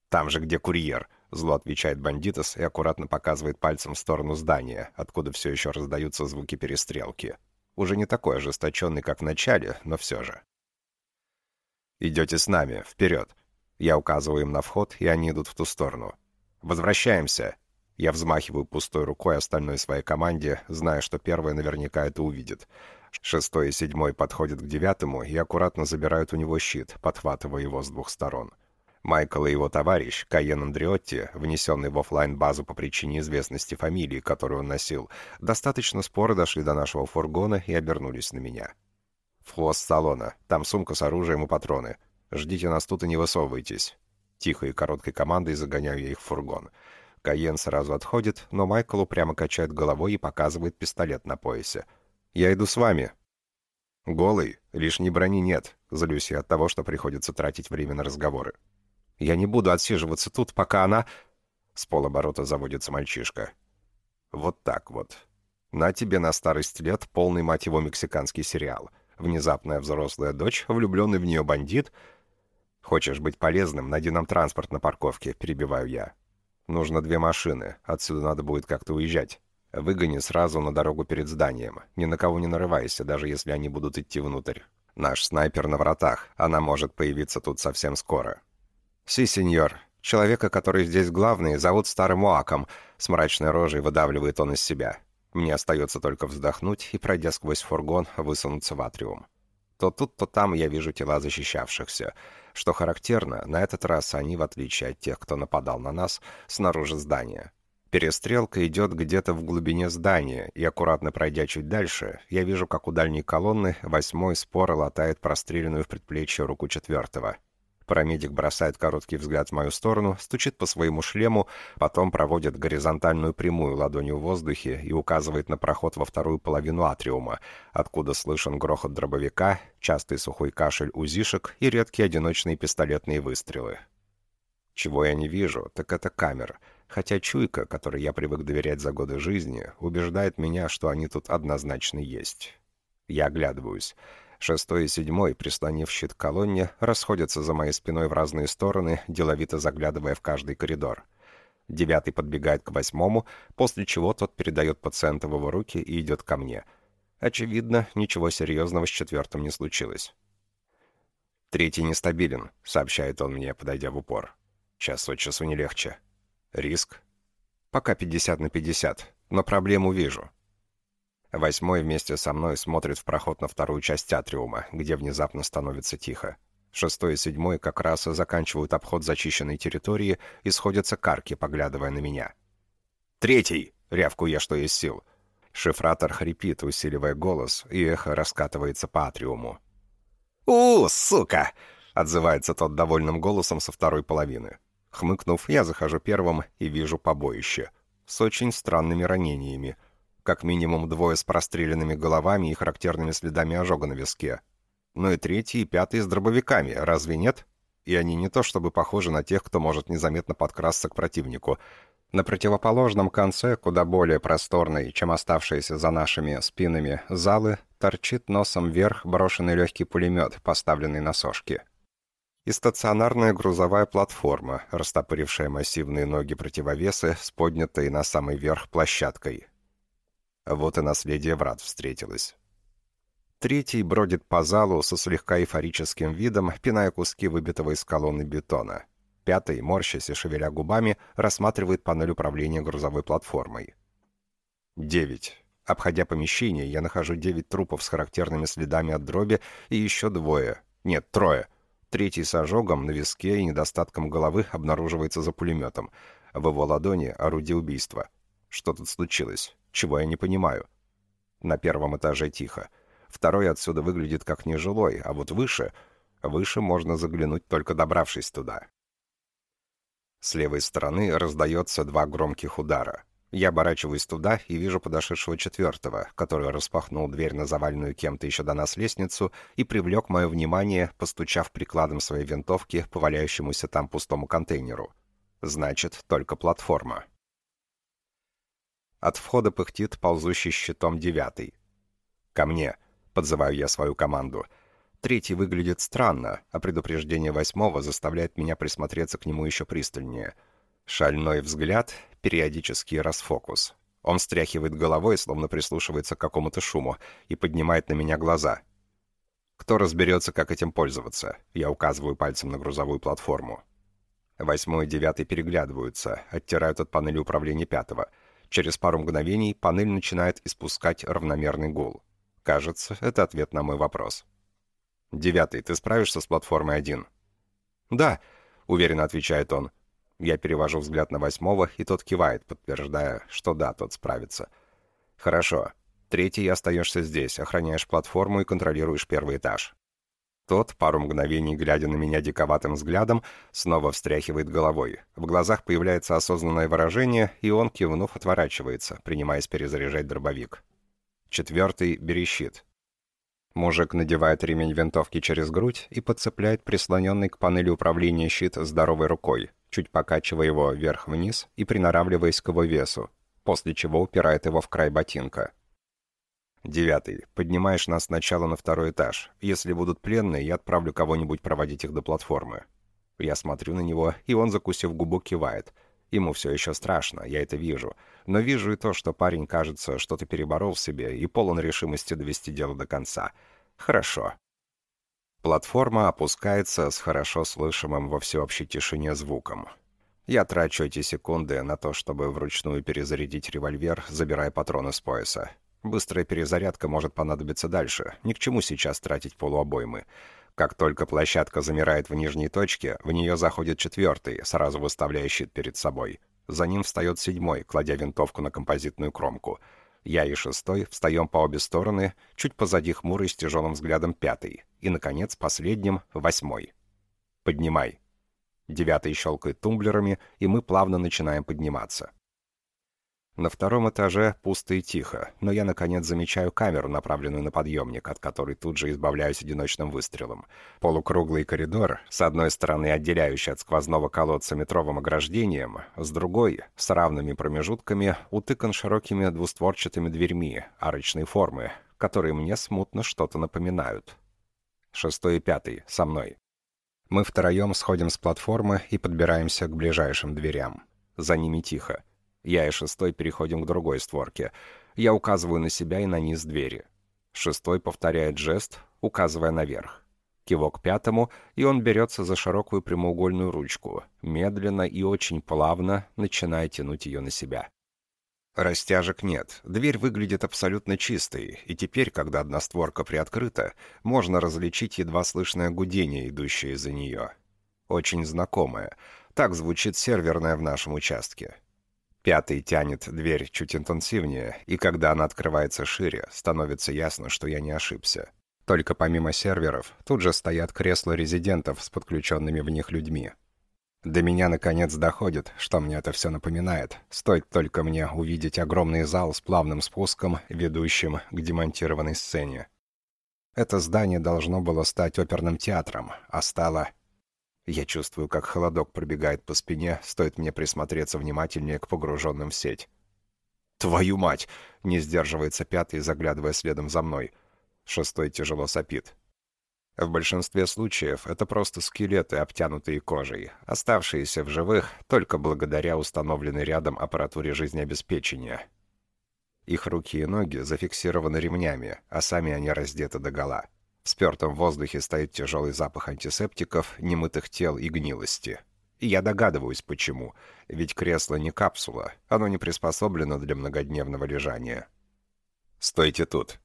«Там же, где курьер», — зло отвечает бандитос и аккуратно показывает пальцем в сторону здания, откуда все еще раздаются звуки перестрелки. Уже не такой ожесточенный, как в начале, но все же. «Идете с нами, вперед!» Я указываю им на вход, и они идут в ту сторону. «Возвращаемся!» Я взмахиваю пустой рукой остальной своей команде, зная, что первая наверняка это увидит. Шестой и седьмой подходят к девятому и аккуратно забирают у него щит, подхватывая его с двух сторон. Майкл и его товарищ, Каен Андреотти, внесенный в офлайн базу по причине известности фамилии, которую он носил, достаточно споро дошли до нашего фургона и обернулись на меня. В хвост салона. Там сумка с оружием и патроны. Ждите нас тут и не высовывайтесь. Тихой и короткой командой загоняю я их в фургон. Каен сразу отходит, но Майкл упрямо качает головой и показывает пистолет на поясе. «Я иду с вами». «Голый, лишней брони нет», — злюсь я от того, что приходится тратить время на разговоры. «Я не буду отсиживаться тут, пока она...» С полоборота заводится мальчишка. «Вот так вот. На тебе на старость лет полный, мать его, мексиканский сериал. Внезапная взрослая дочь, влюбленный в нее бандит. Хочешь быть полезным, найди нам транспорт на парковке», — перебиваю я. Нужно две машины. Отсюда надо будет как-то уезжать. Выгони сразу на дорогу перед зданием. Ни на кого не нарывайся, даже если они будут идти внутрь. Наш снайпер на вратах. Она может появиться тут совсем скоро. Си, сеньор. Человека, который здесь главный, зовут Старым Оаком. С мрачной рожей выдавливает он из себя. Мне остается только вздохнуть и, пройдя сквозь фургон, высунуться в атриум. То тут, то там я вижу тела защищавшихся. Что характерно, на этот раз они, в отличие от тех, кто нападал на нас, снаружи здания. Перестрелка идет где-то в глубине здания, и аккуратно пройдя чуть дальше, я вижу, как у дальней колонны восьмой споро латает простреленную в предплечье руку четвертого. Парамедик бросает короткий взгляд в мою сторону, стучит по своему шлему, потом проводит горизонтальную прямую ладонью в воздухе и указывает на проход во вторую половину атриума, откуда слышен грохот дробовика, частый сухой кашель узишек и редкие одиночные пистолетные выстрелы. Чего я не вижу, так это камер, хотя чуйка, которой я привык доверять за годы жизни, убеждает меня, что они тут однозначно есть. Я оглядываюсь. Шестой и седьмой, прислонив щит к колонне, расходятся за моей спиной в разные стороны, деловито заглядывая в каждый коридор. Девятый подбегает к восьмому, после чего тот передает пациента в его руки и идет ко мне. Очевидно, ничего серьезного с четвертым не случилось. «Третий нестабилен», — сообщает он мне, подойдя в упор. «Час от часу не легче. Риск?» «Пока 50 на 50, но проблему вижу». Восьмой вместе со мной смотрит в проход на вторую часть атриума, где внезапно становится тихо. Шестой и седьмой как раз заканчивают обход зачищенной территории и сходятся к арке, поглядывая на меня. «Третий!» — рявку я, что есть сил. Шифратор хрипит, усиливая голос, и эхо раскатывается по атриуму. «У, сука!» — отзывается тот довольным голосом со второй половины. Хмыкнув, я захожу первым и вижу побоище. С очень странными ранениями — как минимум двое с простреленными головами и характерными следами ожога на виске. Ну и третий и пятый с дробовиками, разве нет? И они не то чтобы похожи на тех, кто может незаметно подкрасться к противнику. На противоположном конце, куда более просторной, чем оставшиеся за нашими спинами залы, торчит носом вверх брошенный легкий пулемет, поставленный на сошки. И стационарная грузовая платформа, растопырившая массивные ноги противовесы с поднятой на самый верх площадкой, вот и наследие врат встретилось. Третий бродит по залу со слегка эйфорическим видом, пиная куски выбитого из колонны бетона. Пятый, морщась и шевеля губами, рассматривает панель управления грузовой платформой. Девять. Обходя помещение, я нахожу девять трупов с характерными следами от дроби и еще двое. Нет, трое. Третий с ожогом на виске и недостатком головы обнаруживается за пулеметом. В его ладони орудие убийства. Что тут случилось? Чего я не понимаю? На первом этаже тихо. Второй отсюда выглядит как нежилой, а вот выше... Выше можно заглянуть, только добравшись туда. С левой стороны раздается два громких удара. Я оборачиваюсь туда и вижу подошедшего четвертого, который распахнул дверь на заваленную кем-то еще до нас лестницу и привлек мое внимание, постучав прикладом своей винтовки по валяющемуся там пустому контейнеру. Значит, только платформа. От входа пыхтит ползущий щитом девятый. «Ко мне!» — подзываю я свою команду. Третий выглядит странно, а предупреждение восьмого заставляет меня присмотреться к нему еще пристальнее. Шальной взгляд, периодический расфокус. Он встряхивает головой, словно прислушивается к какому-то шуму, и поднимает на меня глаза. Кто разберется, как этим пользоваться? Я указываю пальцем на грузовую платформу. Восьмой и девятый переглядываются, оттирают от панели управления пятого — Через пару мгновений панель начинает испускать равномерный гул. Кажется, это ответ на мой вопрос. «Девятый, ты справишься с платформой один?» «Да», — уверенно отвечает он. Я перевожу взгляд на восьмого, и тот кивает, подтверждая, что да, тот справится. «Хорошо. Третий остаешься здесь, охраняешь платформу и контролируешь первый этаж. Тот, пару мгновений глядя на меня диковатым взглядом, снова встряхивает головой. В глазах появляется осознанное выражение, и он, кивнув, отворачивается, принимаясь перезаряжать дробовик. Четвертый — бери щит. Мужик надевает ремень винтовки через грудь и подцепляет прислоненный к панели управления щит здоровой рукой, чуть покачивая его вверх-вниз и приноравливаясь к его весу, после чего упирает его в край ботинка. Девятый. Поднимаешь нас сначала на второй этаж. Если будут пленные, я отправлю кого-нибудь проводить их до платформы. Я смотрю на него, и он, закусив губу, кивает. Ему все еще страшно, я это вижу. Но вижу и то, что парень, кажется, что-то переборол в себе и полон решимости довести дело до конца. Хорошо. Платформа опускается с хорошо слышимым во всеобщей тишине звуком. Я трачу эти секунды на то, чтобы вручную перезарядить револьвер, забирая патроны с пояса. Быстрая перезарядка может понадобиться дальше. Ни к чему сейчас тратить полуобоймы. Как только площадка замирает в нижней точке, в нее заходит четвертый, сразу выставляя щит перед собой. За ним встает седьмой, кладя винтовку на композитную кромку. Я и шестой встаем по обе стороны, чуть позади хмурый с тяжелым взглядом пятый. И, наконец, последним — восьмой. «Поднимай». Девятый щелкает тумблерами, и мы плавно начинаем подниматься. На втором этаже пусто и тихо, но я, наконец, замечаю камеру, направленную на подъемник, от которой тут же избавляюсь одиночным выстрелом. Полукруглый коридор, с одной стороны отделяющий от сквозного колодца метровым ограждением, с другой, с равными промежутками, утыкан широкими двустворчатыми дверьми арочной формы, которые мне смутно что-то напоминают. Шестой и пятый, со мной. Мы втроем сходим с платформы и подбираемся к ближайшим дверям. За ними тихо. Я и шестой переходим к другой створке. Я указываю на себя и на низ двери. Шестой повторяет жест, указывая наверх. Кивок пятому, и он берется за широкую прямоугольную ручку, медленно и очень плавно начиная тянуть ее на себя. Растяжек нет, дверь выглядит абсолютно чистой, и теперь, когда одна створка приоткрыта, можно различить едва слышное гудение, идущее из-за нее. Очень знакомое. Так звучит серверная в нашем участке. Пятый тянет дверь чуть интенсивнее, и когда она открывается шире, становится ясно, что я не ошибся. Только помимо серверов, тут же стоят кресла резидентов с подключенными в них людьми. До меня наконец доходит, что мне это все напоминает. Стоит только мне увидеть огромный зал с плавным спуском, ведущим к демонтированной сцене. Это здание должно было стать оперным театром, а стало я чувствую, как холодок пробегает по спине, стоит мне присмотреться внимательнее к погруженным в сеть. «Твою мать!» — не сдерживается пятый, заглядывая следом за мной. Шестой тяжело сопит. В большинстве случаев это просто скелеты, обтянутые кожей, оставшиеся в живых только благодаря установленной рядом аппаратуре жизнеобеспечения. Их руки и ноги зафиксированы ремнями, а сами они раздеты догола. В спертом воздухе стоит тяжелый запах антисептиков, немытых тел и гнилости. И я догадываюсь, почему. Ведь кресло не капсула, оно не приспособлено для многодневного лежания. «Стойте тут»,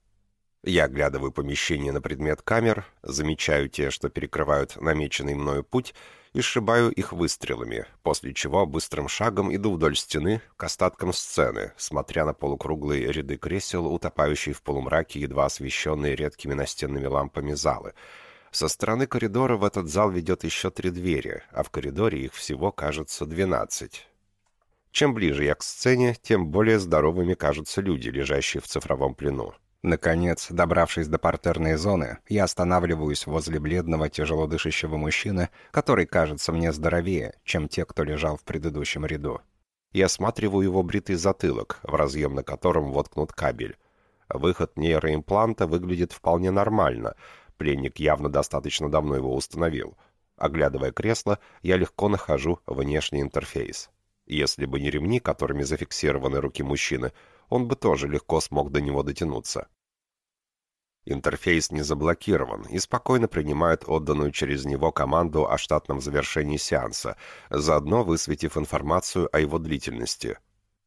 я оглядываю помещение на предмет камер, замечаю те, что перекрывают намеченный мною путь, и сшибаю их выстрелами, после чего быстрым шагом иду вдоль стены к остаткам сцены, смотря на полукруглые ряды кресел, утопающие в полумраке, едва освещенные редкими настенными лампами залы. Со стороны коридора в этот зал ведет еще три двери, а в коридоре их всего, кажется, двенадцать. Чем ближе я к сцене, тем более здоровыми кажутся люди, лежащие в цифровом плену. Наконец, добравшись до партерной зоны, я останавливаюсь возле бледного, тяжело дышащего мужчины, который кажется мне здоровее, чем те, кто лежал в предыдущем ряду. Я осматриваю его бритый затылок, в разъем на котором воткнут кабель. Выход нейроимпланта выглядит вполне нормально. Пленник явно достаточно давно его установил. Оглядывая кресло, я легко нахожу внешний интерфейс. Если бы не ремни, которыми зафиксированы руки мужчины, он бы тоже легко смог до него дотянуться. Интерфейс не заблокирован и спокойно принимает отданную через него команду о штатном завершении сеанса, заодно высветив информацию о его длительности.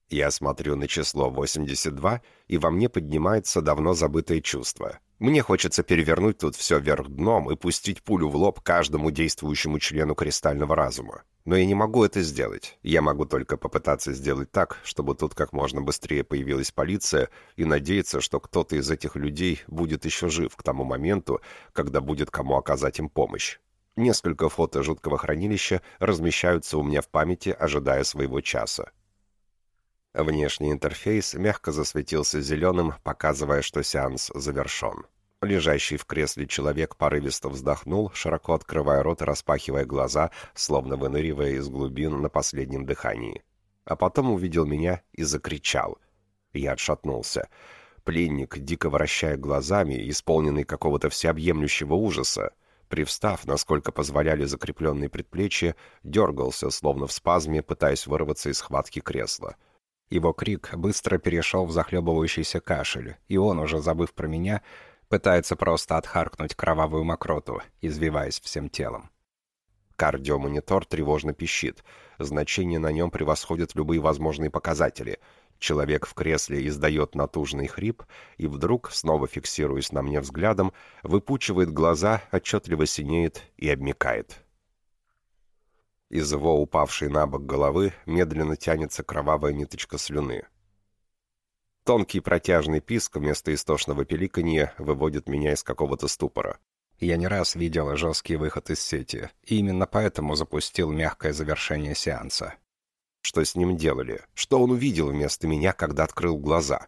Я смотрю на число 82, и во мне поднимается давно забытое чувство. Мне хочется перевернуть тут все вверх дном и пустить пулю в лоб каждому действующему члену кристального разума. Но я не могу это сделать. Я могу только попытаться сделать так, чтобы тут как можно быстрее появилась полиция и надеяться, что кто-то из этих людей будет еще жив к тому моменту, когда будет кому оказать им помощь. Несколько фото жуткого хранилища размещаются у меня в памяти, ожидая своего часа. Внешний интерфейс мягко засветился зеленым, показывая, что сеанс завершен. Лежащий в кресле человек порывисто вздохнул, широко открывая рот и распахивая глаза, словно выныривая из глубин на последнем дыхании. А потом увидел меня и закричал. Я отшатнулся. Пленник, дико вращая глазами, исполненный какого-то всеобъемлющего ужаса, привстав, насколько позволяли закрепленные предплечья, дергался, словно в спазме, пытаясь вырваться из схватки кресла. Его крик быстро перешел в захлебывающийся кашель, и он, уже забыв про меня, Пытается просто отхаркнуть кровавую мокроту, извиваясь всем телом. Кардиомонитор тревожно пищит. Значение на нем превосходит любые возможные показатели. Человек в кресле издает натужный хрип и вдруг, снова фиксируясь на мне взглядом, выпучивает глаза, отчетливо синеет и обмикает. Из его упавшей на бок головы медленно тянется кровавая ниточка слюны. Тонкий протяжный писк вместо истошного пеликанья выводит меня из какого-то ступора. Я не раз видел жесткий выход из сети, и именно поэтому запустил мягкое завершение сеанса. Что с ним делали? Что он увидел вместо меня, когда открыл глаза?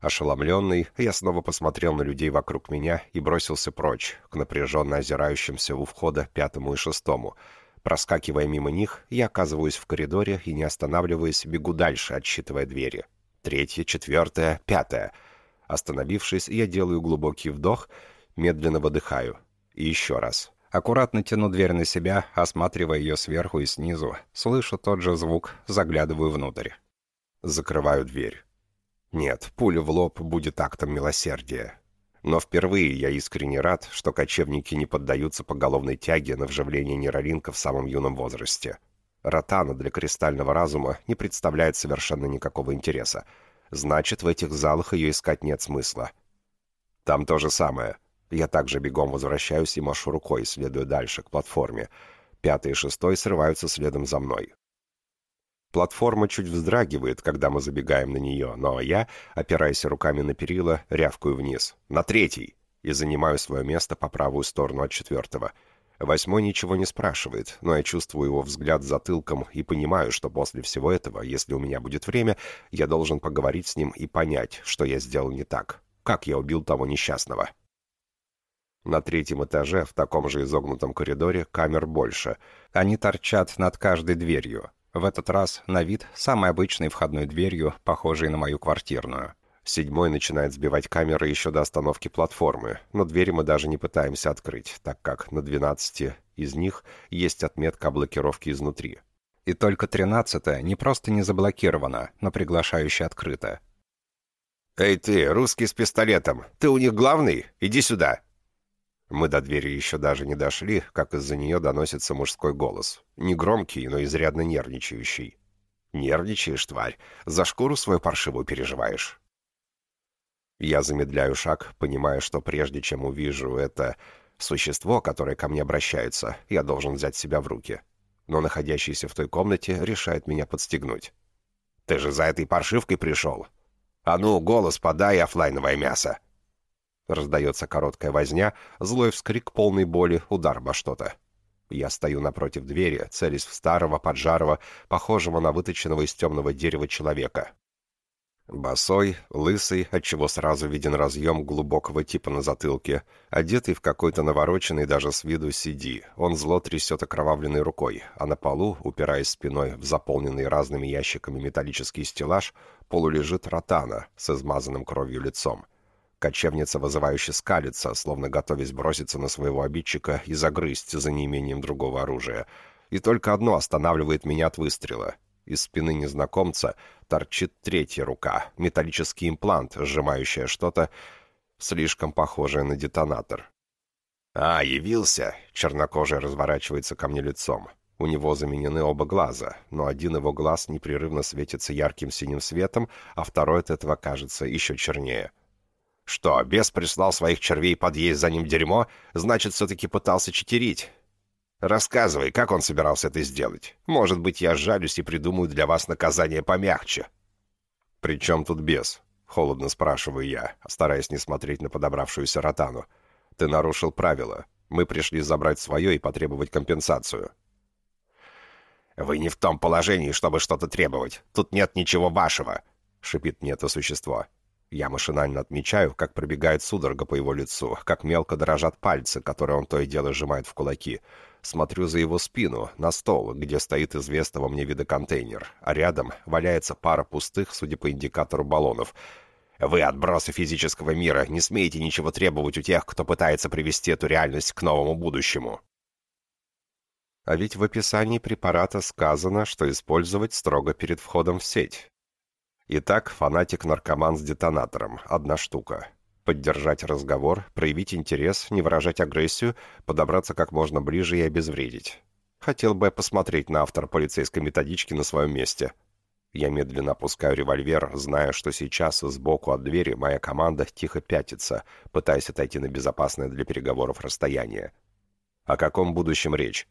Ошеломленный, я снова посмотрел на людей вокруг меня и бросился прочь, к напряженно озирающимся у входа пятому и шестому. Проскакивая мимо них, я оказываюсь в коридоре и, не останавливаясь, бегу дальше, отсчитывая двери. Третья, четвертая, пятая. Остановившись, я делаю глубокий вдох, медленно выдыхаю. И еще раз. Аккуратно тяну дверь на себя, осматривая ее сверху и снизу. Слышу тот же звук, заглядываю внутрь. Закрываю дверь. Нет, пуля в лоб будет актом милосердия. Но впервые я искренне рад, что кочевники не поддаются поголовной тяге на вживление нейролинка в самом юном возрасте. Ротана для кристального разума не представляет совершенно никакого интереса. Значит, в этих залах ее искать нет смысла. Там то же самое. Я также бегом возвращаюсь и машу рукой, следуя дальше, к платформе. Пятый и шестой срываются следом за мной. Платформа чуть вздрагивает, когда мы забегаем на нее, но я, опираясь руками на перила, рявкаю вниз. «На третий!» и занимаю свое место по правую сторону от четвертого. Восьмой ничего не спрашивает, но я чувствую его взгляд затылком и понимаю, что после всего этого, если у меня будет время, я должен поговорить с ним и понять, что я сделал не так. Как я убил того несчастного. На третьем этаже, в таком же изогнутом коридоре, камер больше. Они торчат над каждой дверью. В этот раз на вид самой обычной входной дверью, похожей на мою квартирную. Седьмой начинает сбивать камеры еще до остановки платформы, но двери мы даже не пытаемся открыть, так как на 12 из них есть отметка о блокировке изнутри. И только тринадцатая не просто не заблокирована, но приглашающе открыта. «Эй ты, русский с пистолетом, ты у них главный? Иди сюда!» Мы до двери еще даже не дошли, как из-за нее доносится мужской голос. Негромкий, но изрядно нервничающий. «Нервничаешь, тварь? За шкуру свою паршивую переживаешь?» Я замедляю шаг, понимая, что прежде чем увижу это существо, которое ко мне обращается, я должен взять себя в руки. Но находящийся в той комнате решает меня подстегнуть. «Ты же за этой паршивкой пришел? А ну, голос подай, офлайновое мясо!» Раздается короткая возня, злой вскрик полной боли, удар во что-то. Я стою напротив двери, целясь в старого, поджарого, похожего на выточенного из темного дерева человека. Босой, лысый, отчего сразу виден разъем глубокого типа на затылке, одетый в какой-то навороченный даже с виду сиди. Он зло трясет окровавленной рукой, а на полу, упираясь спиной в заполненный разными ящиками металлический стеллаж, полулежит ротана с измазанным кровью лицом. Кочевница вызывающе скалится, словно готовясь броситься на своего обидчика и загрызть за неимением другого оружия. И только одно останавливает меня от выстрела. Из спины незнакомца торчит третья рука, металлический имплант, сжимающая что-то, слишком похожее на детонатор. «А, явился!» — чернокожий разворачивается ко мне лицом. У него заменены оба глаза, но один его глаз непрерывно светится ярким синим светом, а второй от этого кажется еще чернее. Что, бес прислал своих червей подъесть за ним дерьмо, значит, все-таки пытался читерить? Рассказывай, как он собирался это сделать. Может быть, я сжалюсь и придумаю для вас наказание помягче. «При чем тут бес?» — холодно спрашиваю я, стараясь не смотреть на подобравшуюся ротану. «Ты нарушил правила. Мы пришли забрать свое и потребовать компенсацию». «Вы не в том положении, чтобы что-то требовать. Тут нет ничего вашего», — шипит мне это существо. Я машинально отмечаю, как пробегает судорога по его лицу, как мелко дрожат пальцы, которые он то и дело сжимает в кулаки. Смотрю за его спину, на стол, где стоит известного мне вида контейнер, а рядом валяется пара пустых, судя по индикатору, баллонов. «Вы, отбросы физического мира, не смеете ничего требовать у тех, кто пытается привести эту реальность к новому будущему». А ведь в описании препарата сказано, что использовать строго перед входом в сеть. Итак, фанатик-наркоман с детонатором. Одна штука. Поддержать разговор, проявить интерес, не выражать агрессию, подобраться как можно ближе и обезвредить. Хотел бы посмотреть на автора полицейской методички на своем месте. Я медленно опускаю револьвер, зная, что сейчас сбоку от двери моя команда тихо пятится, пытаясь отойти на безопасное для переговоров расстояние. О каком будущем речь?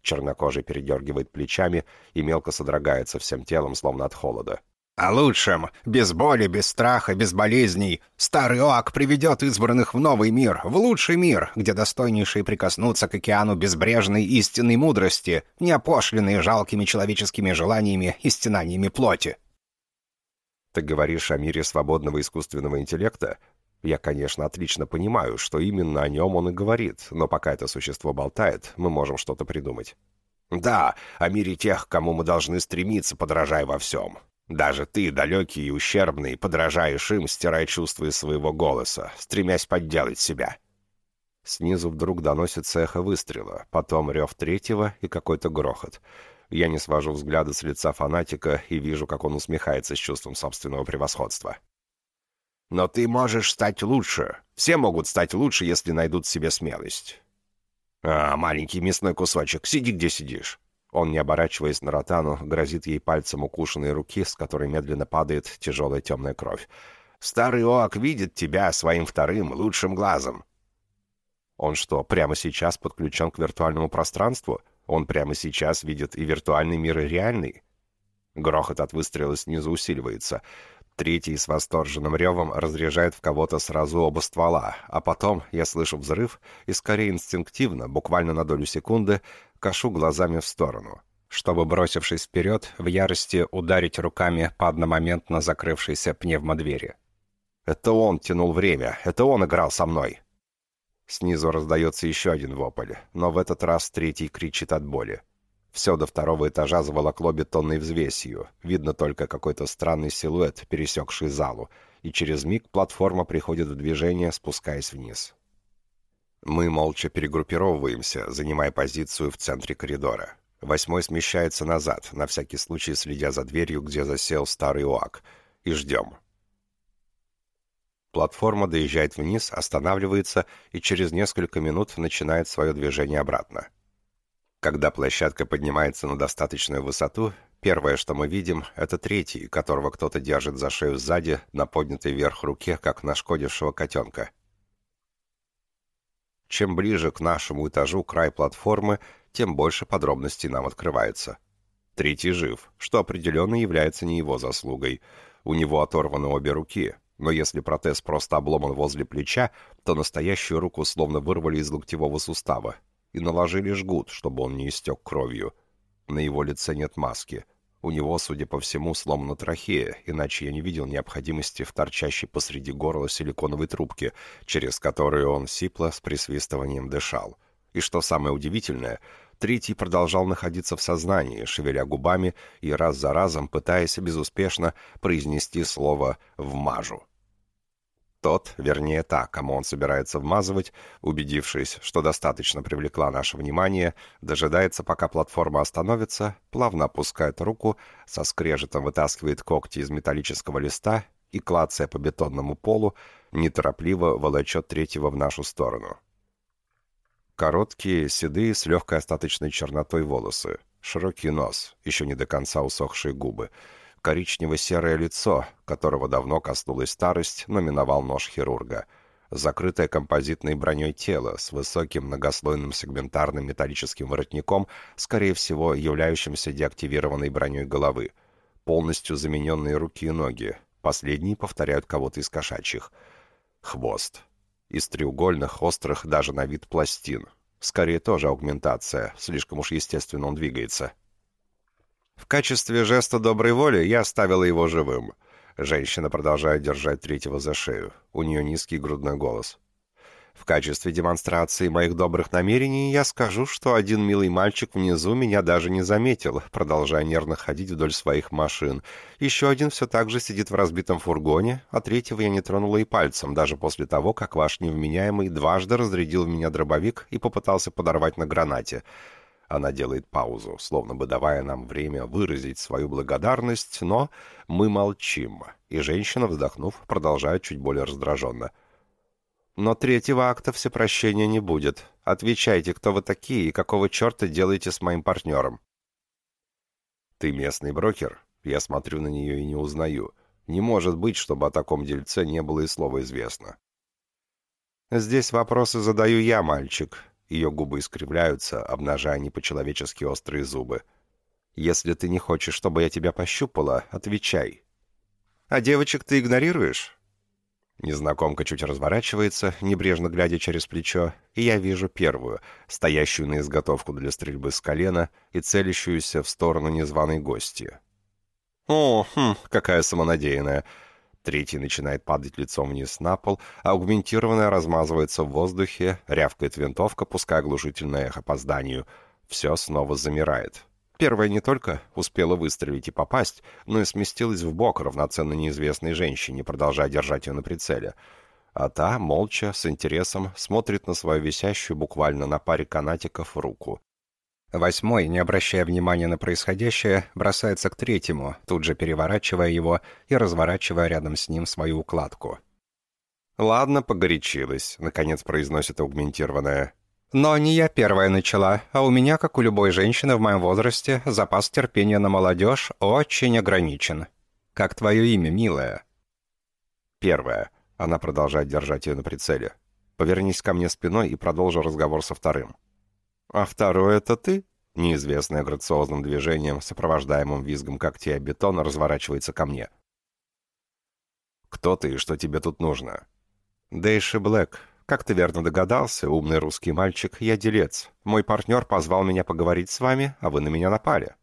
Чернокожий передергивает плечами и мелко содрогается всем телом, словно от холода. О лучшем, без боли, без страха, без болезней. Старый Оак приведет избранных в новый мир, в лучший мир, где достойнейшие прикоснутся к океану безбрежной истинной мудрости, не опошленные жалкими человеческими желаниями и стенаниями плоти. Ты говоришь о мире свободного искусственного интеллекта? Я, конечно, отлично понимаю, что именно о нем он и говорит, но пока это существо болтает, мы можем что-то придумать. Да, о мире тех, кому мы должны стремиться, подражая во всем. Даже ты, далекий и ущербный, подражаешь им, стирая чувства из своего голоса, стремясь подделать себя. Снизу вдруг доносится эхо выстрела, потом рев третьего и какой-то грохот. Я не свожу взгляда с лица фанатика и вижу, как он усмехается с чувством собственного превосходства. «Но ты можешь стать лучше. Все могут стать лучше, если найдут себе смелость». «А, маленький мясной кусочек, сиди где сидишь». Он, не оборачиваясь на Ротану, грозит ей пальцем укушенной руки, с которой медленно падает тяжелая темная кровь. «Старый Оак видит тебя своим вторым, лучшим глазом». Он что, прямо сейчас подключен к виртуальному пространству? Он прямо сейчас видит и виртуальный мир, и реальный? Грохот от выстрела снизу усиливается. Третий с восторженным ревом разряжает в кого-то сразу оба ствола, а потом я слышу взрыв и скорее инстинктивно, буквально на долю секунды, кашу глазами в сторону, чтобы, бросившись вперед, в ярости ударить руками по одномоментно закрывшейся пневмодвери. «Это он тянул время, это он играл со мной!» Снизу раздается еще один вопль, но в этот раз третий кричит от боли. Все до второго этажа заволокло бетонной взвесью. Видно только какой-то странный силуэт, пересекший залу, и через миг платформа приходит в движение, спускаясь вниз. Мы молча перегруппировываемся, занимая позицию в центре коридора. Восьмой смещается назад, на всякий случай следя за дверью, где засел старый УАК, и ждем. Платформа доезжает вниз, останавливается и через несколько минут начинает свое движение обратно. Когда площадка поднимается на достаточную высоту, первое, что мы видим, это третий, которого кто-то держит за шею сзади, на поднятой вверх руке, как нашкодившего котенка. Чем ближе к нашему этажу край платформы, тем больше подробностей нам открывается. Третий жив, что определенно является не его заслугой. У него оторваны обе руки, но если протез просто обломан возле плеча, то настоящую руку словно вырвали из локтевого сустава и наложили жгут, чтобы он не истек кровью. На его лице нет маски. У него, судя по всему, сломана трахея, иначе я не видел необходимости в торчащей посреди горла силиконовой трубке, через которую он сипло с присвистыванием дышал. И что самое удивительное, третий продолжал находиться в сознании, шевеля губами и раз за разом пытаясь безуспешно произнести слово «вмажу». Тот, вернее та, кому он собирается вмазывать, убедившись, что достаточно привлекла наше внимание, дожидается, пока платформа остановится, плавно опускает руку, со скрежетом вытаскивает когти из металлического листа и, клацая по бетонному полу, неторопливо волочет третьего в нашу сторону. Короткие, седые, с легкой остаточной чернотой волосы, широкий нос, еще не до конца усохшие губы — коричнево-серое лицо, которого давно коснулась старость, но миновал нож хирурга. Закрытое композитной броней тело с высоким многослойным сегментарным металлическим воротником, скорее всего, являющимся деактивированной броней головы. Полностью замененные руки и ноги. Последние повторяют кого-то из кошачьих. Хвост. Из треугольных, острых даже на вид пластин. Скорее тоже аугментация, слишком уж естественно он двигается. В качестве жеста доброй воли я оставила его живым. Женщина продолжает держать третьего за шею. У нее низкий грудной голос. В качестве демонстрации моих добрых намерений я скажу, что один милый мальчик внизу меня даже не заметил, продолжая нервно ходить вдоль своих машин. Еще один все так же сидит в разбитом фургоне, а третьего я не тронула и пальцем, даже после того, как ваш невменяемый дважды разрядил в меня дробовик и попытался подорвать на гранате. Она делает паузу, словно бы давая нам время выразить свою благодарность, но мы молчим, и женщина, вздохнув, продолжает чуть более раздраженно. «Но третьего акта всепрощения не будет. Отвечайте, кто вы такие и какого черта делаете с моим партнером?» «Ты местный брокер?» Я смотрю на нее и не узнаю. Не может быть, чтобы о таком дельце не было и слова известно. «Здесь вопросы задаю я, мальчик. Ее губы искривляются, обнажая не по-человечески острые зубы. «Если ты не хочешь, чтобы я тебя пощупала, отвечай. А девочек ты игнорируешь?» Незнакомка чуть разворачивается, небрежно глядя через плечо, и я вижу первую, стоящую на изготовку для стрельбы с колена и целящуюся в сторону незваной гости. «О, хм, какая самонадеянная!» Третий начинает падать лицом вниз на пол, а аугментированная размазывается в воздухе, рявкает винтовка, пуская оглушительное эхо по зданию. Все снова замирает. Первая не только успела выстрелить и попасть, но и сместилась в бок равноценно неизвестной женщине, продолжая держать ее на прицеле. А та, молча, с интересом, смотрит на свою висящую буквально на паре канатиков руку. Восьмой, не обращая внимания на происходящее, бросается к третьему, тут же переворачивая его и разворачивая рядом с ним свою укладку. «Ладно, погорячилась», — наконец произносит аугментированная. Но не я первая начала, а у меня, как у любой женщины в моем возрасте, запас терпения на молодежь очень ограничен. Как твое имя, милая?» «Первая». Она продолжает держать ее на прицеле. «Повернись ко мне спиной и продолжи разговор со вторым». «А второй это ты?» Неизвестная грациозным движением, сопровождаемым визгом когтей бетона, разворачивается ко мне. «Кто ты и что тебе тут нужно?» «Дэйши Блэк, как ты верно догадался, умный русский мальчик, я делец. Мой партнер позвал меня поговорить с вами, а вы на меня напали.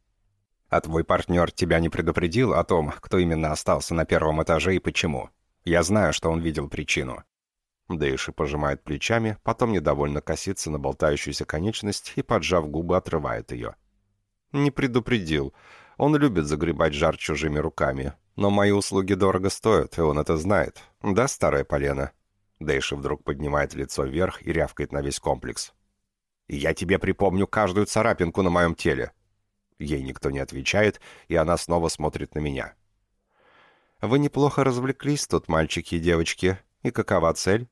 А твой партнер тебя не предупредил о том, кто именно остался на первом этаже и почему. Я знаю, что он видел причину». Дэйши пожимает плечами, потом недовольно косится на болтающуюся конечность и, поджав губы, отрывает ее. «Не предупредил. Он любит загребать жар чужими руками. Но мои услуги дорого стоят, и он это знает. Да, старая полена?» Дэйши вдруг поднимает лицо вверх и рявкает на весь комплекс. «Я тебе припомню каждую царапинку на моем теле!» Ей никто не отвечает, и она снова смотрит на меня. «Вы неплохо развлеклись тут, мальчики и девочки. И какова цель?»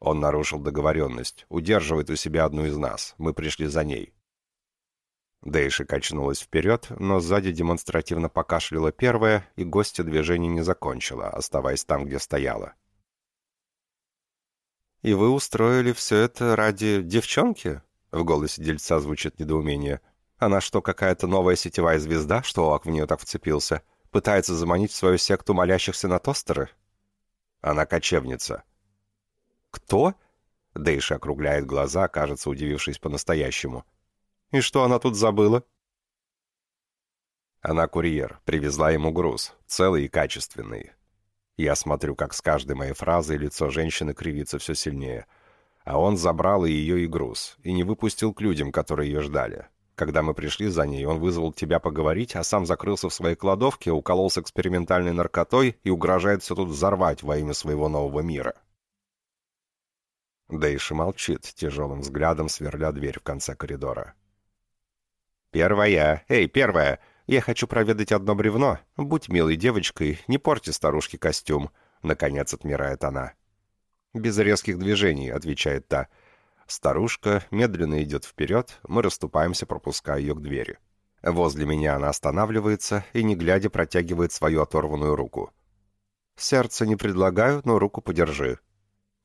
Он нарушил договоренность, удерживает у себя одну из нас. Мы пришли за ней. Дэйши качнулась вперед, но сзади демонстративно покашляла первая, и гостья движение не закончила, оставаясь там, где стояла. «И вы устроили все это ради девчонки?» В голосе дельца звучит недоумение. «Она что, какая-то новая сетевая звезда, что Оак в нее так вцепился? Пытается заманить в свою секту молящихся на тостеры?» «Она кочевница». «Кто?» Дейша округляет глаза, кажется, удивившись по-настоящему. «И что она тут забыла?» Она курьер, привезла ему груз, целый и качественный. Я смотрю, как с каждой моей фразой лицо женщины кривится все сильнее. А он забрал и ее, и груз, и не выпустил к людям, которые ее ждали. Когда мы пришли за ней, он вызвал тебя поговорить, а сам закрылся в своей кладовке, укололся экспериментальной наркотой и угрожает все тут взорвать во имя своего нового мира. Дэйши молчит, тяжелым взглядом сверля дверь в конце коридора. «Первая! Эй, первая! «Я хочу проведать одно бревно. Будь милой девочкой, не порти старушке костюм», — наконец отмирает она. «Без резких движений», — отвечает та. Старушка медленно идет вперед, мы расступаемся, пропуская ее к двери. Возле меня она останавливается и, не глядя, протягивает свою оторванную руку. «Сердце не предлагаю, но руку подержи».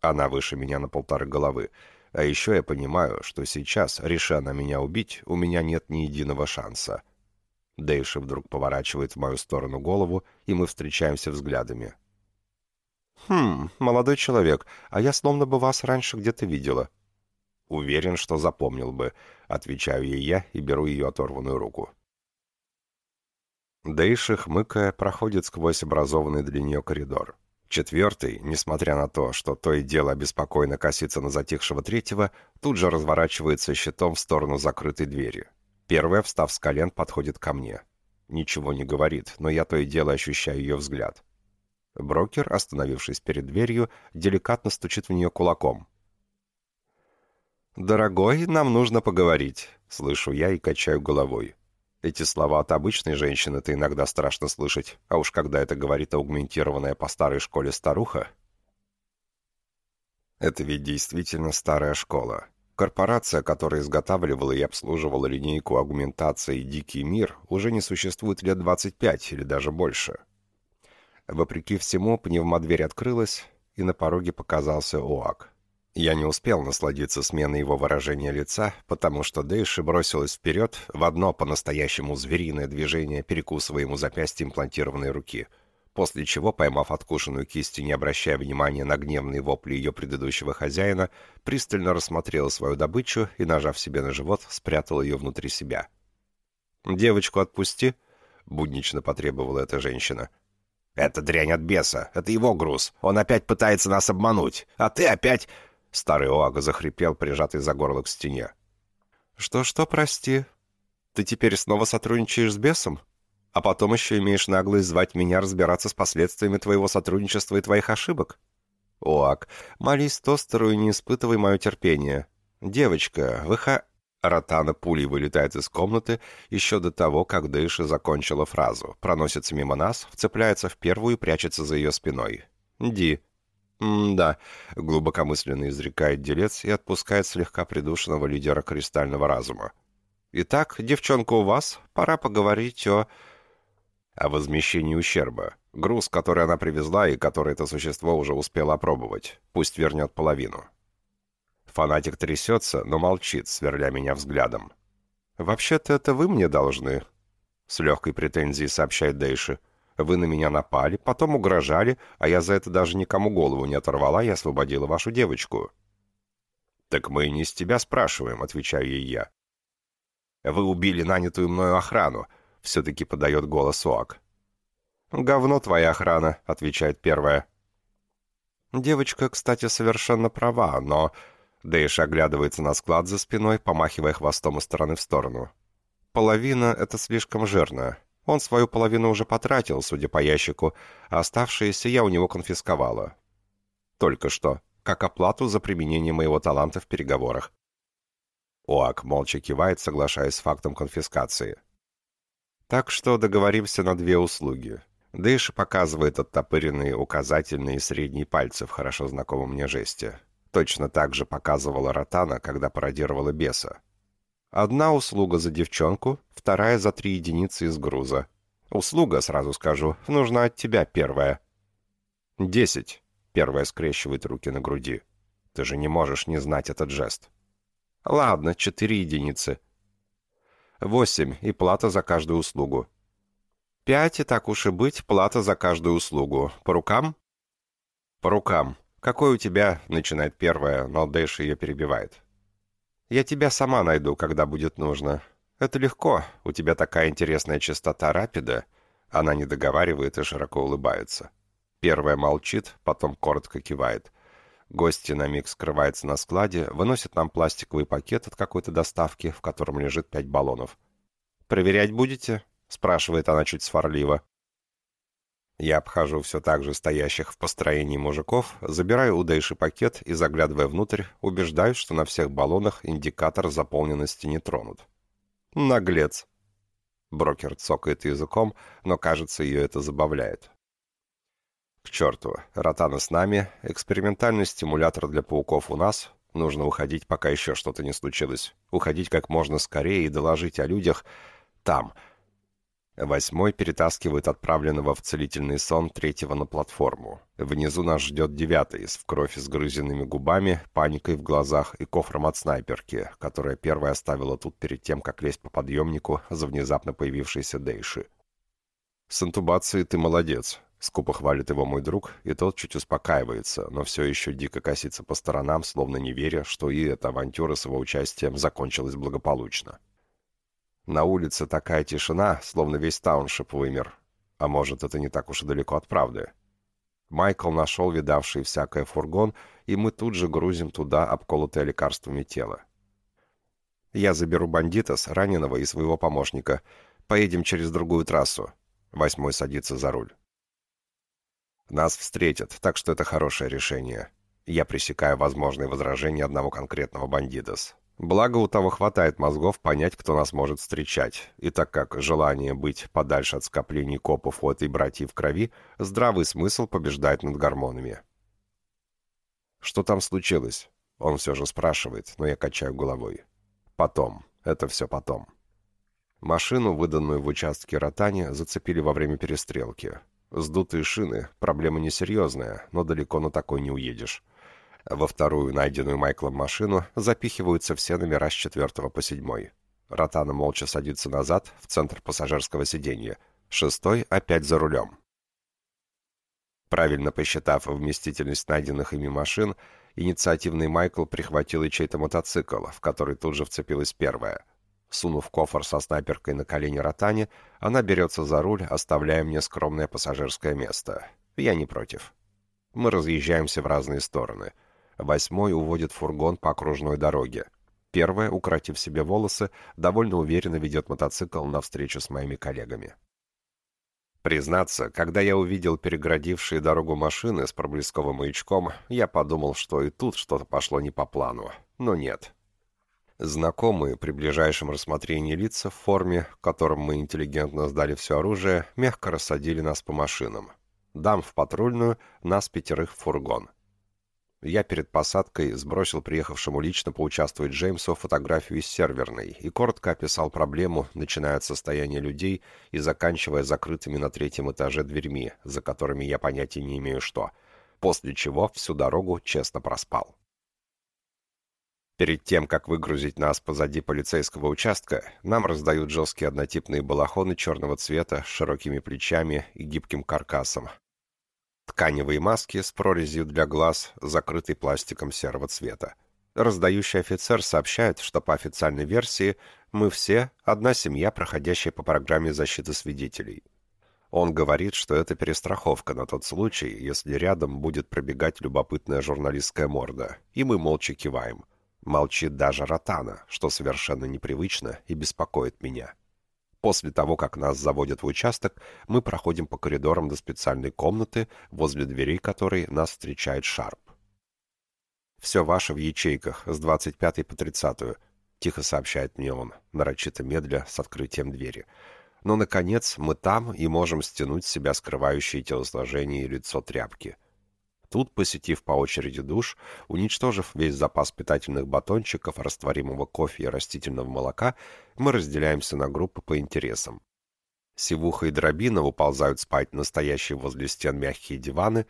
Она выше меня на полторы головы. А еще я понимаю, что сейчас, реша на меня убить, у меня нет ни единого шанса. Дэйши вдруг поворачивает в мою сторону голову, и мы встречаемся взглядами. «Хм, молодой человек, а я словно бы вас раньше где-то видела». «Уверен, что запомнил бы», — отвечаю ей я и беру ее оторванную руку. Дэйши, хмыкая, проходит сквозь образованный для нее коридор. Четвертый, несмотря на то, что то и дело обеспокоенно косится на затихшего третьего, тут же разворачивается щитом в сторону закрытой двери. Первая, встав с колен, подходит ко мне. Ничего не говорит, но я то и дело ощущаю ее взгляд. Брокер, остановившись перед дверью, деликатно стучит в нее кулаком. «Дорогой, нам нужно поговорить», — слышу я и качаю головой. Эти слова от обычной женщины-то иногда страшно слышать, а уж когда это говорит аугментированная по старой школе старуха... Это ведь действительно старая школа. Корпорация, которая изготавливала и обслуживала линейку агментации «Дикий мир», уже не существует лет 25 или даже больше. Вопреки всему, пневмодверь открылась, и на пороге показался ОАК. Я не успел насладиться сменой его выражения лица, потому что Дэйши бросилась вперед в одно по-настоящему звериное движение, перекусывая ему запястье имплантированной руки. после чего, поймав откушенную кисть и не обращая внимания на гневные вопли ее предыдущего хозяина, пристально рассмотрела свою добычу и, нажав себе на живот, спрятал ее внутри себя. «Девочку отпусти», — буднично потребовала эта женщина. «Это дрянь от беса. Это его груз. Он опять пытается нас обмануть. А ты опять...» Старый Оага захрипел, прижатый за горло к стене. «Что-что, прости? Ты теперь снова сотрудничаешь с бесом?» А потом еще имеешь наглость звать меня разбираться с последствиями твоего сотрудничества и твоих ошибок? Оак, молись Тостеру и не испытывай мое терпение. Девочка, выха...» Ротана пулей вылетает из комнаты еще до того, как Дэйша закончила фразу. Проносится мимо нас, вцепляется в первую и прячется за ее спиной. «Ди». «М-да», — глубокомысленно изрекает делец и отпускает слегка придушенного лидера кристального разума. «Итак, девчонка у вас, пора поговорить о...» о возмещении ущерба. Груз, который она привезла и который это существо уже успело опробовать. Пусть вернет половину. Фанатик трясется, но молчит, сверля меня взглядом. «Вообще-то это вы мне должны», — с легкой претензией сообщает Дейши. «Вы на меня напали, потом угрожали, а я за это даже никому голову не оторвала и освободила вашу девочку». «Так мы не с тебя спрашиваем», — отвечаю ей я. «Вы убили нанятую мною охрану», все-таки подает голос Оак. «Говно твоя охрана», — отвечает первая. Девочка, кстати, совершенно права, но... Дэйш оглядывается на склад за спиной, помахивая хвостом из стороны в сторону. Половина — это слишком жирно. Он свою половину уже потратил, судя по ящику, а оставшиеся я у него конфисковала. Только что, как оплату за применение моего таланта в переговорах. Оак молча кивает, соглашаясь с фактом конфискации. Так что договоримся на две услуги. Дэйш показывает оттопыренные указательные и средние пальцы в хорошо знакомом мне жесте. Точно так же показывала Ротана, когда пародировала беса. Одна услуга за девчонку, вторая за три единицы из груза. Услуга, сразу скажу, нужна от тебя первая. Десять. Первая скрещивает руки на груди. Ты же не можешь не знать этот жест. Ладно, четыре единицы. Восемь и плата за каждую услугу. Пять и так уж и быть, плата за каждую услугу. По рукам? По рукам. Какой у тебя, начинает первая, но Дэш ее перебивает. Я тебя сама найду, когда будет нужно. Это легко, у тебя такая интересная частота рапида. Она не договаривает и широко улыбается. Первая молчит, потом коротко кивает. Гости на миг скрывается на складе, выносит нам пластиковый пакет от какой-то доставки, в котором лежит пять баллонов. «Проверять будете?» — спрашивает она чуть сварливо. Я обхожу все так же стоящих в построении мужиков, забираю у Дэйши пакет и, заглядывая внутрь, убеждаюсь, что на всех баллонах индикатор заполненности не тронут. Наглец. Брокер цокает языком, но, кажется, ее это забавляет. К черту, ротана с нами, экспериментальный стимулятор для пауков у нас. Нужно уходить, пока еще что-то не случилось. Уходить как можно скорее и доложить о людях там. Восьмой перетаскивает отправленного в целительный сон третьего на платформу. Внизу нас ждет девятый, с в кровь изгрызенными губами, паникой в глазах и кофром от снайперки, которая первая оставила тут перед тем, как лезть по подъемнику за внезапно появившейся Дейши. «С интубацией ты молодец», Скупо хвалит его мой друг, и тот чуть успокаивается, но все еще дико косится по сторонам, словно не веря, что и эта авантюра с его участием закончилась благополучно. На улице такая тишина, словно весь тауншип вымер. А может, это не так уж и далеко от правды. Майкл нашел видавший всякое фургон, и мы тут же грузим туда обколотое лекарствами тело. Я заберу бандитас, раненого и своего помощника. Поедем через другую трассу. Восьмой садится за руль. Нас встретят, так что это хорошее решение. Я пресекаю возможные возражения одного конкретного бандитас. Благо, у того хватает мозгов понять, кто нас может встречать. И так как желание быть подальше от скоплений копов у этой братьи крови, здравый смысл побеждает над гормонами. «Что там случилось?» Он все же спрашивает, но я качаю головой. «Потом. Это все потом». Машину, выданную в участке Ротани, зацепили во время перестрелки. Сдутые шины – проблема несерьезная, но далеко на такой не уедешь. Во вторую найденную Майклом машину запихиваются все номера с четвертого по седьмой. Ротана молча садится назад, в центр пассажирского сиденья. Шестой опять за рулем. Правильно посчитав вместительность найденных ими машин, инициативный Майкл прихватил и чей-то мотоцикл, в который тут же вцепилась первая. Сунув кофр со снайперкой на колени Ротани, она берется за руль, оставляя мне скромное пассажирское место. Я не против. Мы разъезжаемся в разные стороны. Восьмой уводит фургон по окружной дороге. Первая, укоротив себе волосы, довольно уверенно ведет мотоцикл навстречу с моими коллегами. Признаться, когда я увидел переградившие дорогу машины с проблесковым маячком, я подумал, что и тут что-то пошло не по плану. Но нет. Знакомые при ближайшем рассмотрении лица в форме, которым мы интеллигентно сдали все оружие, мягко рассадили нас по машинам. Дам в патрульную, нас пятерых в фургон. Я перед посадкой сбросил приехавшему лично поучаствовать Джеймсу фотографию из серверной и коротко описал проблему, начиная от состояния людей и заканчивая закрытыми на третьем этаже дверьми, за которыми я понятия не имею что, после чего всю дорогу честно проспал. Перед тем, как выгрузить нас позади полицейского участка, нам раздают жесткие однотипные балахоны черного цвета с широкими плечами и гибким каркасом, Тканевые маски с прорезью для глаз, закрытой пластиком серого цвета. Раздающий офицер сообщает, что по официальной версии мы все одна семья, проходящая по программе защиты свидетелей. Он говорит, что это перестраховка на тот случай, если рядом будет пробегать любопытная журналистская морда, и мы молча киваем. Молчит даже Ротана, что совершенно непривычно и беспокоит меня. После того, как нас заводят в участок, мы проходим по коридорам до специальной комнаты, возле дверей которой нас встречает Шарп. «Все ваше в ячейках, с 25 по 30 тихо сообщает мне он, нарочито медля с открытием двери. Но, наконец, мы там и можем стянуть с себя скрывающие телосложение и лицо тряпки. Тут, посетив по очереди душ, уничтожив весь запас питательных батончиков, растворимого кофе и растительного молока, мы разделяемся на группы по интересам. Сивуха и Дробина уползают спать настоящие возле стен мягкие диваны.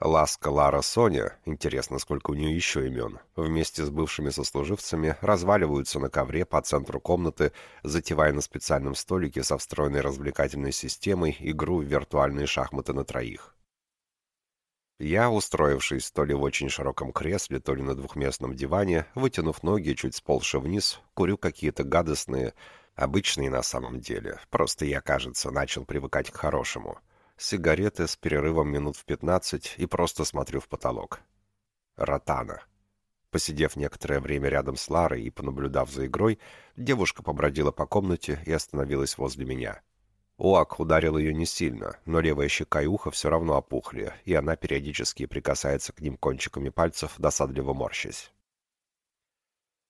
Ласка, Лара, Соня, интересно, сколько у нее еще имен, вместе с бывшими сослуживцами разваливаются на ковре по центру комнаты, затевая на специальном столике со встроенной развлекательной системой игру в виртуальные шахматы на троих. Я, устроившись то ли в очень широком кресле, то ли на двухместном диване, вытянув ноги, чуть сползши вниз, курю какие-то гадостные, обычные на самом деле, просто я, кажется, начал привыкать к хорошему. Сигареты с перерывом минут в пятнадцать и просто смотрю в потолок. Ротана. Посидев некоторое время рядом с Ларой и понаблюдав за игрой, девушка побродила по комнате и остановилась возле меня. Уак ударил ее не сильно, но левая щека и ухо все равно опухли, и она периодически прикасается к ним кончиками пальцев, досадливо морщась.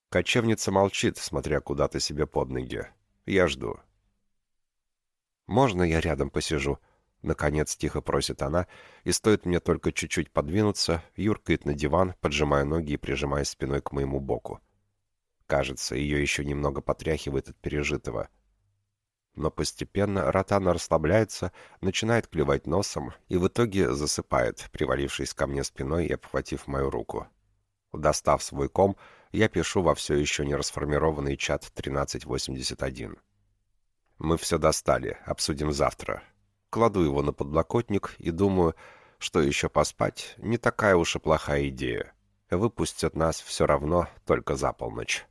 Кочевница молчит, смотря куда-то себе под ноги. Я жду. «Можно я рядом посижу?» Наконец тихо просит она, и стоит мне только чуть-чуть подвинуться, юркает на диван, поджимая ноги и прижимая спиной к моему боку. Кажется, ее еще немного потряхивает от пережитого — но постепенно Ротана расслабляется, начинает клевать носом и в итоге засыпает, привалившись ко мне спиной и обхватив мою руку. Достав свой ком, я пишу во все еще не расформированный чат 1381. Мы все достали, обсудим завтра. Кладу его на подлокотник и думаю, что еще поспать не такая уж и плохая идея. Выпустят нас все равно только за полночь.